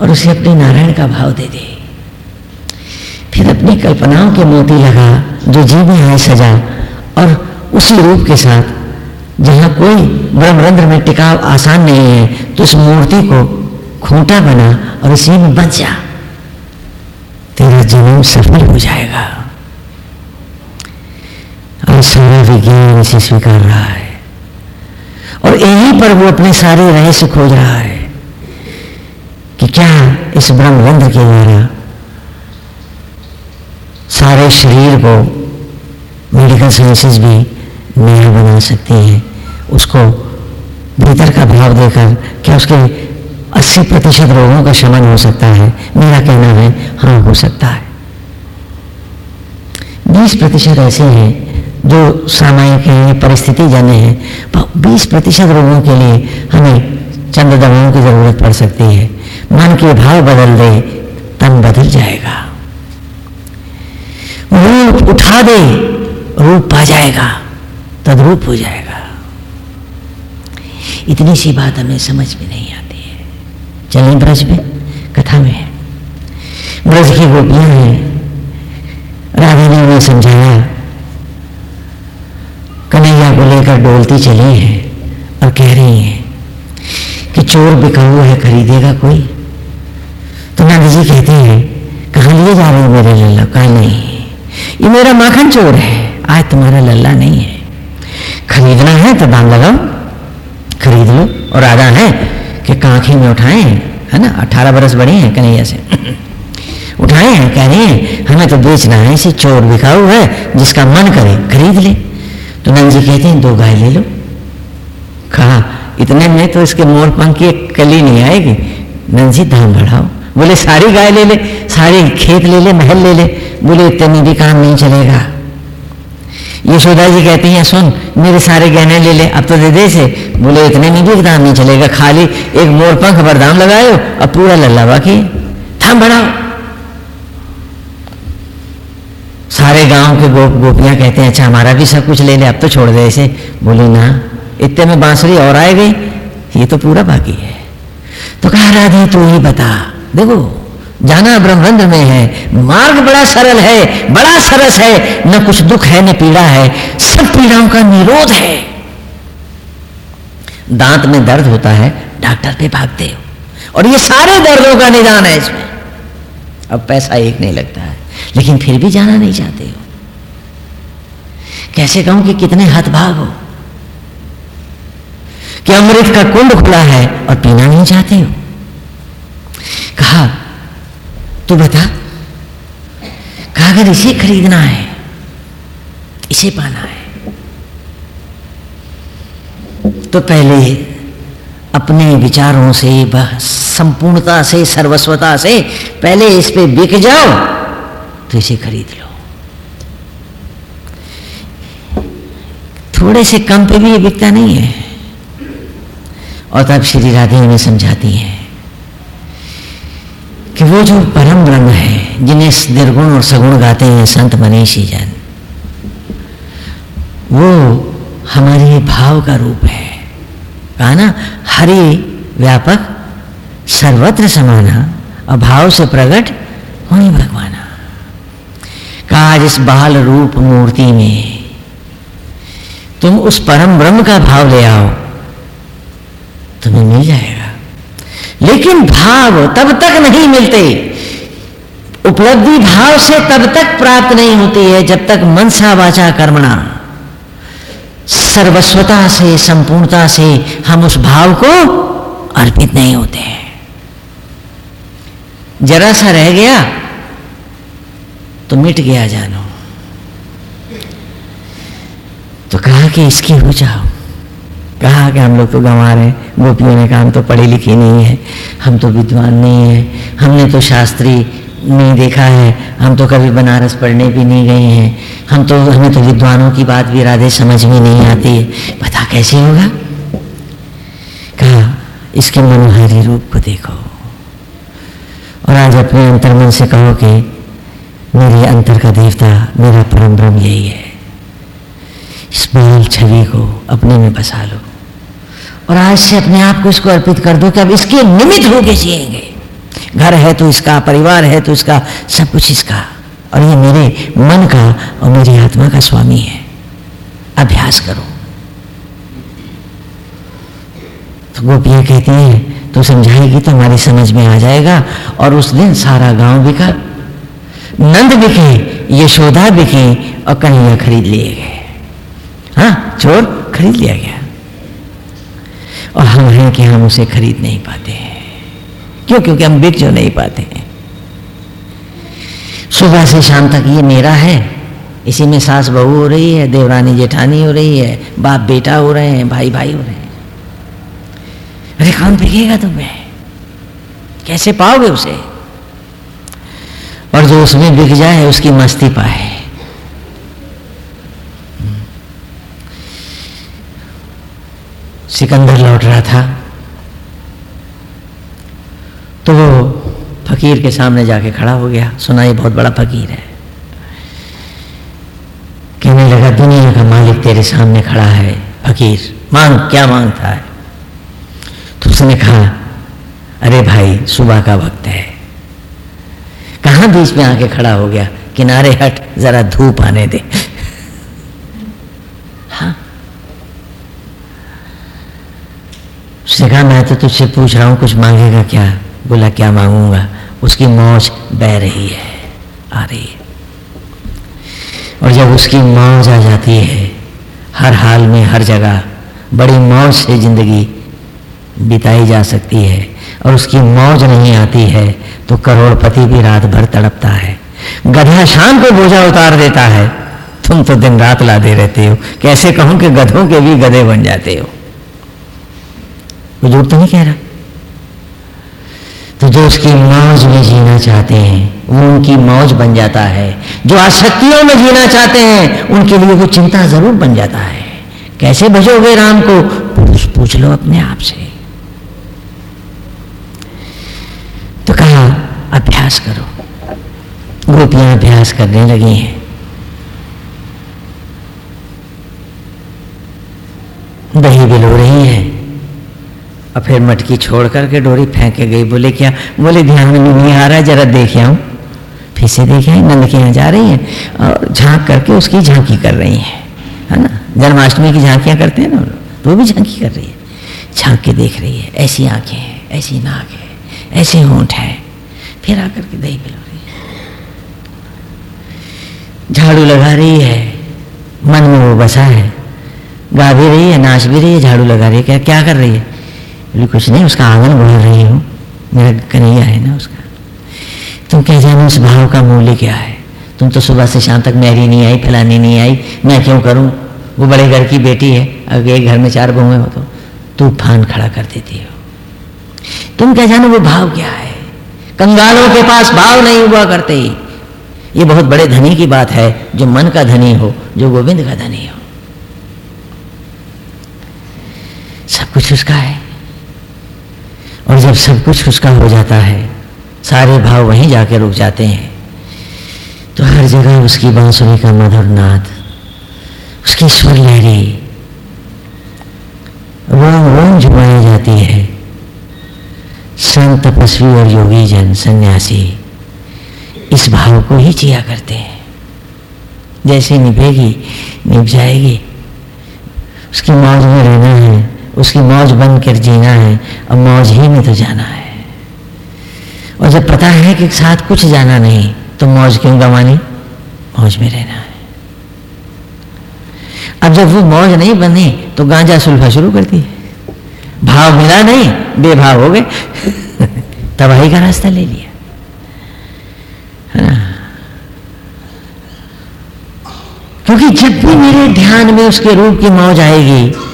और उसे अपने नारायण का भाव दे दे। फिर अपनी कल्पनाओं के मोती लगा, जो जी में आए सजा और उसी रूप के साथ जहाँ कोई ब्रह्मरंध्र में टिकाव आसान नहीं है तो उस मूर्ति को खूंटा बना और इसी में बच जा। तेरा जन्म सफल हो जाएगा। और सारा विज्ञान इसे स्वीकार रहा है। और यहीं पर वो अपने सारे रहस्य खोज रहा है कि क्या इस ब्रह्मरंध्र के द्वारा सारे शरीर को मेडिकल साइंसेस भी नया बना सकती है। उसको भीतर का भाव देकर क्या उसके 80 प्रतिशत रोगों का शमन हो सकता है? मेरा कहना है हाँ हो सकता है। 20 प्रतिशत ऐसे हैं जो सामायिक हैं परिस्थिति जन्य हैं। बीस प्रतिशत रोगों के लिए हमें चंद दवाओं की ज़रूरत पड़ सकती है। मन के भाव बदल दे, तन बदल जाएगा। रूप उठा दे, रूप पा जाएगा। तद्रूप हो जाएगा। इतनी सी बात हमें समझ में नहीं आती है। चलिए ब्रज में, कथा में है। ब्रज की गोपियाँ हैं। राधा ने उन्हें समझाया, कन्हैया को लेकर डोलती चली है और कह रही है कि चोर बिकाऊ है, खरीदेगा कोई? तो नंद जी कहते हैं, कहाँ लिए जा रहे हो मेरे लल्ला? कहा नहीं ये मेरा माखन चोर है। आज तुम्हारा लल्ला नहीं है। खरीदना है तो दाम लगाओ। खरीद लो। और आधा है कि कांखी में उठाए, है ना? अठारह बरस बड़े हैं कन्हैया से। उठाए हैं कह रहे हैं, हमें तो बेचना है, इसे चोर बिकाऊ है, जिसका मन करे, खरीद ले। तो नंद जी कहते हैं, दो गाय ले लो। कहा, इतने में तो इसके मोर पंख की कली नहीं आएगी। नंद जी, दाम बढ़ाओ। बोले, सारी गाय ले ले, सारे खेत ले ले, महल ले ले। बोले, इतने भी काम नहीं चलेगा। यशोदा जी कहती हैं, सुन, मेरे सारे गहने ले ले, अब तो दे दे से बोले, इतने में भी दाम नहीं चलेगा, खाली एक मोर पंख पर दाम लगाओ अब पूरा लल्ला बाकी थाम बढ़ाओ। सारे गाँव के गोप गोपियाँ कहते हैं अच्छा हमारा भी सब कुछ ले ले, अब तो छोड़ दे इसे। बोली, ना, इतने में बांसुरी और आए गई, ये तो पूरा बाकी है। तो कहा, राधे, तू ही बता। देखो जाना ब्रह्मरंध्र में है। मार्ग बड़ा सरल है, बड़ा सरस है। न कुछ दुख है, न पीड़ा है। सब पीड़ाओं का निरोध है। दांत में दर्द होता है, डॉक्टर पे भागते हो। और ये सारे दर्दों का निदान है इसमें। अब पैसा एक नहीं लगता है। लेकिन फिर भी जाना नहीं चाहते हो। कैसे कहूँ कि कितने हतभाग हो? कि अमृत का कुंड खुला है और पीना नहीं चाहते हो? कहा तू बता अगर इसे खरीदना है, इसे पाना है। तो पहले अपने विचारों से संपूर्णता से, सर्वस्वता से पहले इस पे बिक जाओ तो इसे खरीद लो। थोड़े से कम पे भी ये बिकता नहीं है। और तब श्री राधे उन्हें समझाती हैं कि वो जो परम ब्रह्म है, जिन्हें निर्गुण और सगुण गाते हैं संत मनीषी जन, वो हमारे भाव का रूप है। कहा ना, हरि व्यापक, सर्वत्र समाना और भाव से प्रकट वही भगवाना। कहा जिस बाल रूप मूर्ति में तुम उस परम ब्रह्म का भाव ले आओ, तुम्हें मिल जाएगा। लेकिन भाव तब तक नहीं मिलते। उपलब्धि भाव से तब तक प्राप्त नहीं होती है जब तक मनसा वाचा कर्मणा। सर्वस्वता से, संपूर्णता से हम उस भाव को अर्पित नहीं होते हैं। जरा सा रह गया तो मिट गया जानो। तो कहा कि इसकी हो जाओ। कहा कि हम लोग तो गंवा रहे हैं, गोपियों ने कहा हम तो पढ़ी लिखी नहीं है, हम तो विद्वान नहीं है, हमने तो शास्त्री नहीं देखा है, हम तो कभी बनारस पढ़ने भी नहीं गए हैं, हम तो हमें तो विद्वानों की बात भी राधे समझ में नहीं आती है। पता कैसे होगा? कहा, इसके मनोहारी रूप को देखो। और आज अपने अंतर्मन से कहो कि मेरे अंतर का देवता, मेरा परम ब्रह्म यही है। इस बाल छवि को अपने में बसा लो। और आज से अपने आप को इसको अर्पित कर दो कि अब इसके निमित्त होके जिएँगे। घर है तो इसका, परिवार है तो इसका, सब कुछ इसका। और ये मेरे मन का और मेरी आत्मा का स्वामी है। अभ्यास करो। तो गोपियाँ कहती हैं तो समझाएगी तो हमारी समझ में आ जाएगा और उस दिन सारा गाँव बिका नंद बिके यशोदा बिके और कन्हैया खरीद लिए गए। हाँ चोर खरीद लिया गया। और हम हैं कि हम उसे खरीद नहीं पाते हैं। क्यों? क्योंकि हम बिक जो नहीं पाते हैं। सुबह से शाम तक ये मेरा है। इसी में सास बहू हो रही है, देवरानी जेठानी हो रही है, बाप बेटा हो रहे हैं, भाई भाई हो रहे हैं। अरे कौन बिकेगा तुम्हें। कैसे पाओगे उसे? और जो उसमें बिक जाए, उसकी मस्ती पाए। सिकंदर लौट रहा था। तो वो फकीर के सामने जाके खड़ा हो गया। सुना, ये बहुत बड़ा फकीर है। कहने लगा, दुनिया का मालिक तेरे सामने खड़ा है, फकीर। मांग, क्या माँगता है? तो उसने कहा, अरे भाई, सुबह का वक्त है। कहा बीच में आके खड़ा हो गया? किनारे हट, जरा धूप आने दे हाँ उसने कहा, मैं तो तुझसे पूछ रहा हूँ, कुछ मांगेगा क्या? बोला, क्या मांगूँगा? उसकी मौज बह रही है, आ रही है। और जब उसकी मौज आ जाती है, हर हाल में, हर जगह, बड़ी मौज से ज़िंदगी बिताई जा सकती है। और उसकी मौज नहीं आती है तो करोड़पति भी रात भर तड़पता है। गधा शाम को बोझा उतार देता है। तुम तो दिन रात लादे रहते हो। कैसे कहूँ कि गधों के भी गधे बन जाते हो? वो झूठ तो नहीं कह रहा। तो जो उसकी मौज में जीना चाहते हैं, वो उनकी मौज बन जाता है। जो आसक्तियों में जीना चाहते हैं, उनके लिए वो चिंता ज़रूर बन जाता है। कैसे भजोगे राम को? पूछ पूछ लो अपने आप से। तो कहा, अभ्यास करो। गोपियाँ अभ्यास करने लगी हैं। दही बिलो रही है। और फिर मटकी छोड़ करके डोरी फेंक गई। बोले, क्या? बोले, ध्यान में नहीं आ रहा है जरा देखे आऊँ फिर से देखे, नंद के यहाँ जा रही हैं और झाँक करके उसकी झांकी कर रही हैं, है ना? जन्माष्टमी की झांकियाँ करते हैं ना तो वो भी झांकी कर रही है। झाँक के देख रही है, ऐसी आँखें हैं, ऐसी नाक है, ऐसे होंठ है। फिर आकर के दही पिला रही है। झाड़ू लगा रही है, मन में वो बसा है। गा भी रही है, नाच भी रही है, झाड़ू लगा रही है। क्या क्या कर रही है? बोली कुछ नहीं, उसका आँगन बढ़ रही हूँ। मेरा कन्हैया है ना उसका। तुम कह जाना उस भाव का मूल्य क्या है? तुम तो सुबह से शाम तक मेरी नहीं आई, फलानी नहीं आई। मैं क्यों करूँ? वो बड़े घर की बेटी है, अगर एक घर में चार बहुएँ हो तो तूफ़ान खड़ा कर देती हो। तुम कह जानो, वो भाव क्या है? कंगालों के पास भाव नहीं हुआ करते। ही ये बहुत बड़े धनी की बात है, जो मन का धनी हो, जो गोविंद का धनी हो। सब कुछ उसका है। और जब सब कुछ उसका हो जाता है, सारे भाव वहीं जाके रुक जाते हैं। तो हर जगह उसकी बांसुरी का मधुर नाद उसकी स्वर लहरी रोम रोम जुमाई जाती है। संत तपस्वी और योगी जन, सन्यासी, इस भाव को ही जिया करते हैं। जैसे निभेगी, निभ जाएगी। उसकी मौज में रहना उसकी मौज बन कर जीना है और मौज ही में तो जाना है। और जब पता है कि साथ कुछ जाना नहीं तो मौज क्यों गंवानी? मौज में रहना है। अब जब वो मौज नहीं बने तो गांजा सुल्फा शुरू कर दी भाव मिला नहीं, बेभाव हो गए। तबाही का रास्ता ले लिया। है ना? क्योंकि जब भी मेरे ध्यान में उसके रूप की मौज आएगी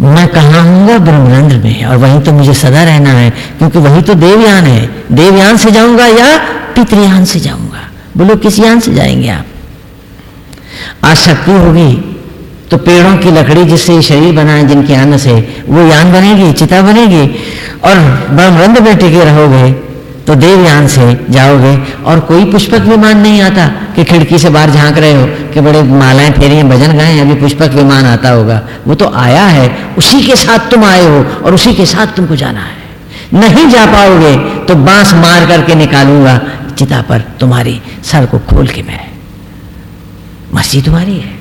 मैं कहा हूँगा ब्रह्मांड में, और वहीं तो मुझे सदा रहना है, क्योंकि वही तो देवयान है। देवयान से जाऊँगा या पितृयान से जाऊँगा? बोलो, किस यान से जाएँगे आप? आसक्ति होगी तो पेड़ों की लकड़ी जिससे शरीर बनाए जिनके अन्न से वो यान बनेगी, चिता बनेगी, और ब्रह्मरंद में टिके रहोगे। तो देवयान से जाओगे और कोई पुष्पक विमान नहीं आता कि खिड़की से बाहर झाँक रहे हो कि बड़े मालाएँ फेरी हैं, भजन गाए अभी पुष्पक विमान आता होगा। वो तो आया है, उसी के साथ तुम आए हो और उसी के साथ तुमको जाना है। नहीं जा पाओगे तो बाँस मार करके निकालूँगा, चिता पर तुम्हारी सर को खोल के मैं। मस्ती तुम्हारी है।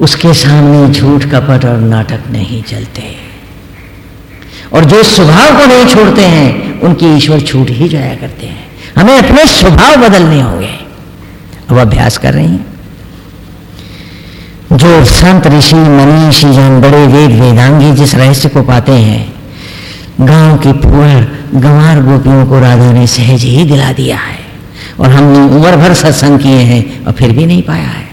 उसके सामने झूठ कपट और नाटक नहीं चलते। और जो स्वभाव को नहीं छोड़ते हैं, उनकी ईश्वर छूट ही जाया करते हैं। हमें अपने स्वभाव बदलने होंगे। अब अभ्यास कर रहे हैं। जो संत ऋषि मनीषी जन बड़े वेद वेदांगी जिस रहस्य को पाते हैं, गाँव की पुअर, गंवार गोपियों को राधा ने सहज ही दिला दिया है। और हमने उम्र भर सत्संग किए हैं, और फिर भी नहीं पाया है।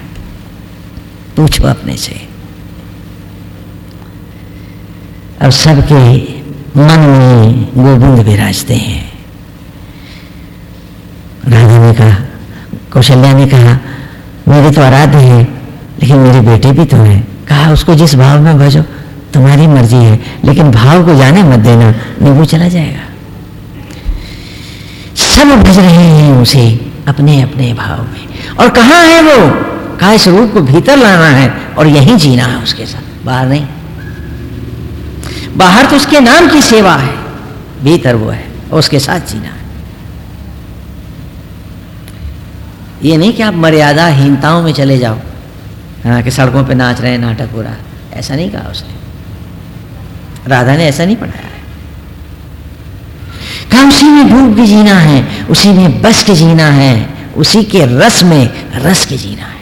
पूछो अपने से। अब सबके मन में गोविंद विराजते हैं। राधा ने कहा, कौशल्या ने कहा, मेरे तो आराध्य है, लेकिन मेरे बेटे भी तो हैं। कहा, उसको जिस भाव में भजो, तुम्हारी मर्ज़ी है, लेकिन भाव को जाने मत देना नहीं वो चला जाएगा। सब भज रहे हैं उसे अपने अपने भाव में। और कहा है वो? कहा इस रूप को भीतर लाना है और यहीं जीना है उसके साथ। बाहर नहीं। बाहर तो उसके नाम की सेवा है, भीतर वो है, और उसके साथ जीना है। ये नहीं कि आप मर्यादाहीनताओं में चले जाओ हाँ कि सड़कों पे नाच रहे हैं, नाटक हो रहा है। ऐसा नहीं कहा उसने। राधा ने ऐसा नहीं पढ़ाया है। कहा, उसी में डूब के जीना है, उसी में बस के जीना है, उसी के रस में रस के जीना है।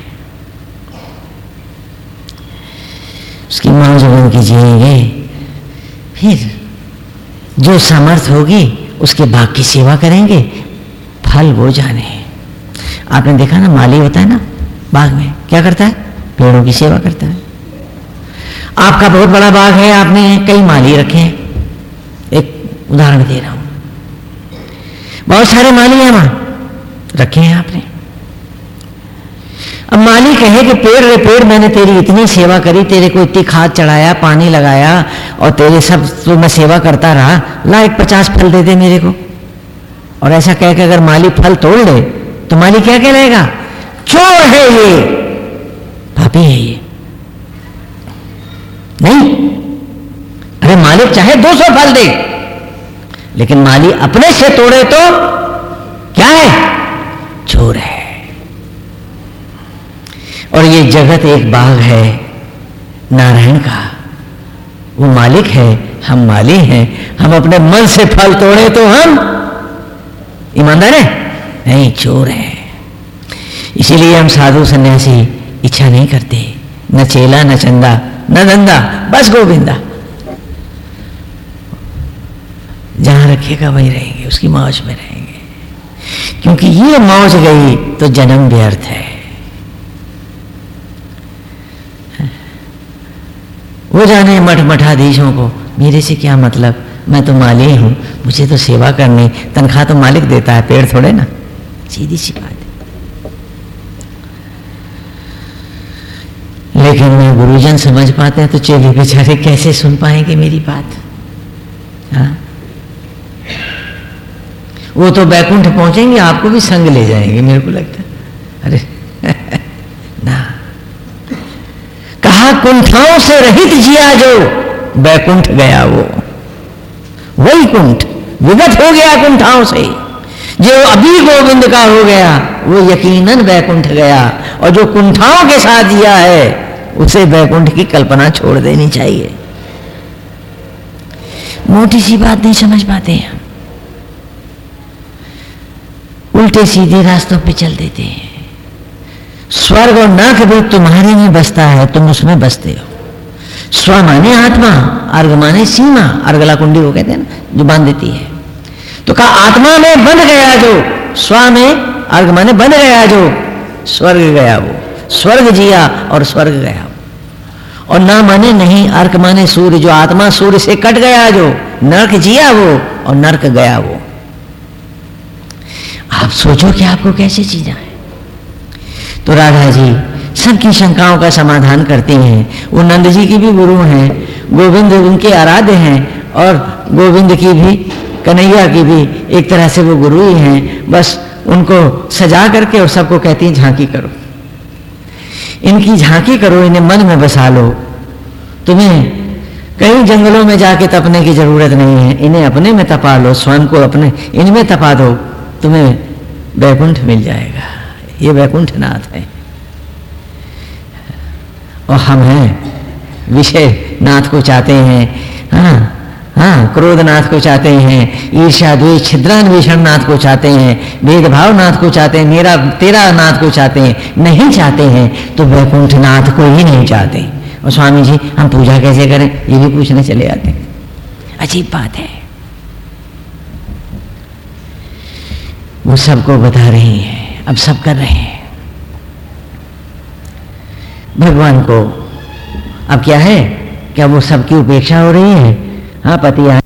उसकी मौज बन के जिएँगे फिर जो समर्थ होगी, उसके बाग की सेवा करेंगे। फल वो जाने। आपने देखा ना, माली होता है ना, बाग में, क्या करता है? पेड़ों की सेवा करता है। आपका बहुत बड़ा बाग है, आपने कई माली रखे हैं। एक उदाहरण दे रहा हूँ। बहुत सारे माली हैं वहाँ, रखे हैं आपने। अब माली कहे कि पेड़ रे पेड़, मैंने तेरी इतनी सेवा करी, तेरे को इतनी खाद चढ़ाया, पानी लगाया, और तेरे सब तो मैं सेवा करता रहा। ला एक पचास फल दे दे मेरे को। और ऐसा कह के अगर माली फल तोड़ ले तो माली क्या कहलाएगा? चोर है ये। पापी है ये। नहीं। अरे मालिक चाहे 200 फल दे, लेकिन माली अपने से तोड़े तो क्या है? चोर है। और ये जगत एक बाग है, नारायण का। वो मालिक है, हम माली हैं, हम अपने मन से फल तोड़े तो हम ईमानदार है। नहीं, चोर है। इसीलिए हम साधु सन्यासी इच्छा नहीं करते। न चेला, न चंदा, न धंधा, बस गोविंदा। जहाँ रखेगा, वहीं रहेंगे, उसकी मौज में रहेंगे। क्योंकि ये मौज गई तो जन्म व्यर्थ है। वो जाने मठ मठाधीशों को, मेरे से क्या मतलब? मैं तो माली हूँ, मुझे तो सेवा करनी, तनख्वाह तो मालिक देता है, पेड़ थोड़े ना। सीधी सी बात है। लेकिन मैं गुरुजन समझ पाते हैं तो चेले बेचारे कैसे सुन पाएँगे मेरी बात? हाँ? वो तो बैकुंठ पहुँचेंगे, आपको भी संग ले जाएँगे, मेरे को लगता है। अरे ना कहा कुंठाओं से रहित जिया जो बैकुंठ गया वो। वही कुंठ, विगत हो गया कुंठाओं से। जो अभी गोविंद का हो गया, वो यकीनन बैकुंठ गया। और जो कुंठाओं के साथ जिया है, उसे बैकुंठ की कल्पना छोड़ देनी चाहिए। मोटी सी बात नहीं समझ पाते हैं। उल्टे सीधे रास्तों पे चल देते हैं। स्वर्ग और नर्क भी तुम्हारे में बसता है, तुम उसमें बसते हो। स्व माने आत्मा, अर्घ माने सीमा अर्गला कुंडी वो कहते हैं ना, जो बाँध देती है। तो कहा, आत्मा में बन गया जो, स्व में अर्घ माने बन गया जो, स्वर्ग गया वो। स्वर्ग जिया और स्वर्ग गया और ना माने नहीं अर्क माने सूर्य, जो आत्मा सूर्य से कट गया जो, नरक जिया वो और नरक गया वो। आप सोचो कि आपको कैसे चीजा है? तो राधा जी सबकी शंकाओं का समाधान करते हैं। वो नंद जी की भी गुरु हैं, गोविंद उनके आराध्य हैं और गोविंद की भी, कन्हैया की भी एक तरह से वो गुरु ही हैं। बस उनको सजा करके और सबको कहती हैं, झांकी करो। इनकी झांकी करो, इन्हें मन में बसा लो। तुम्हें कई जंगलों में जाके तपने की ज़रूरत नहीं है। इन्हें अपने में तपा लो, स्वयं को अपने, इनमें तपा दो। तुम्हें वैकुंठ मिल जाएगा। ये वैकुंठ नाथ है। और हम हैं। विषय नाथ को चाहते हैं। हाँ हाँ क्रोधनाथ को चाहते हैं। ईर्षा द्वेष छिद्रान्वेषण नाथ को चाहते हैं। भेदभाव नाथ को चाहते हैं। मेरा, तेरा नाथ को चाहते हैं। नहीं चाहते हैं तो वैकुंठ नाथ को ही नहीं चाहते। और स्वामी जी हम पूजा कैसे करें? ये भी पूछने चले जाते हैं। अजीब बात है। वो सबको बता रही है। अब सब कर रहे हैं। भगवान को, अब क्या है? क्या वो सबकी उपेक्षा हो रही है? हाँ पति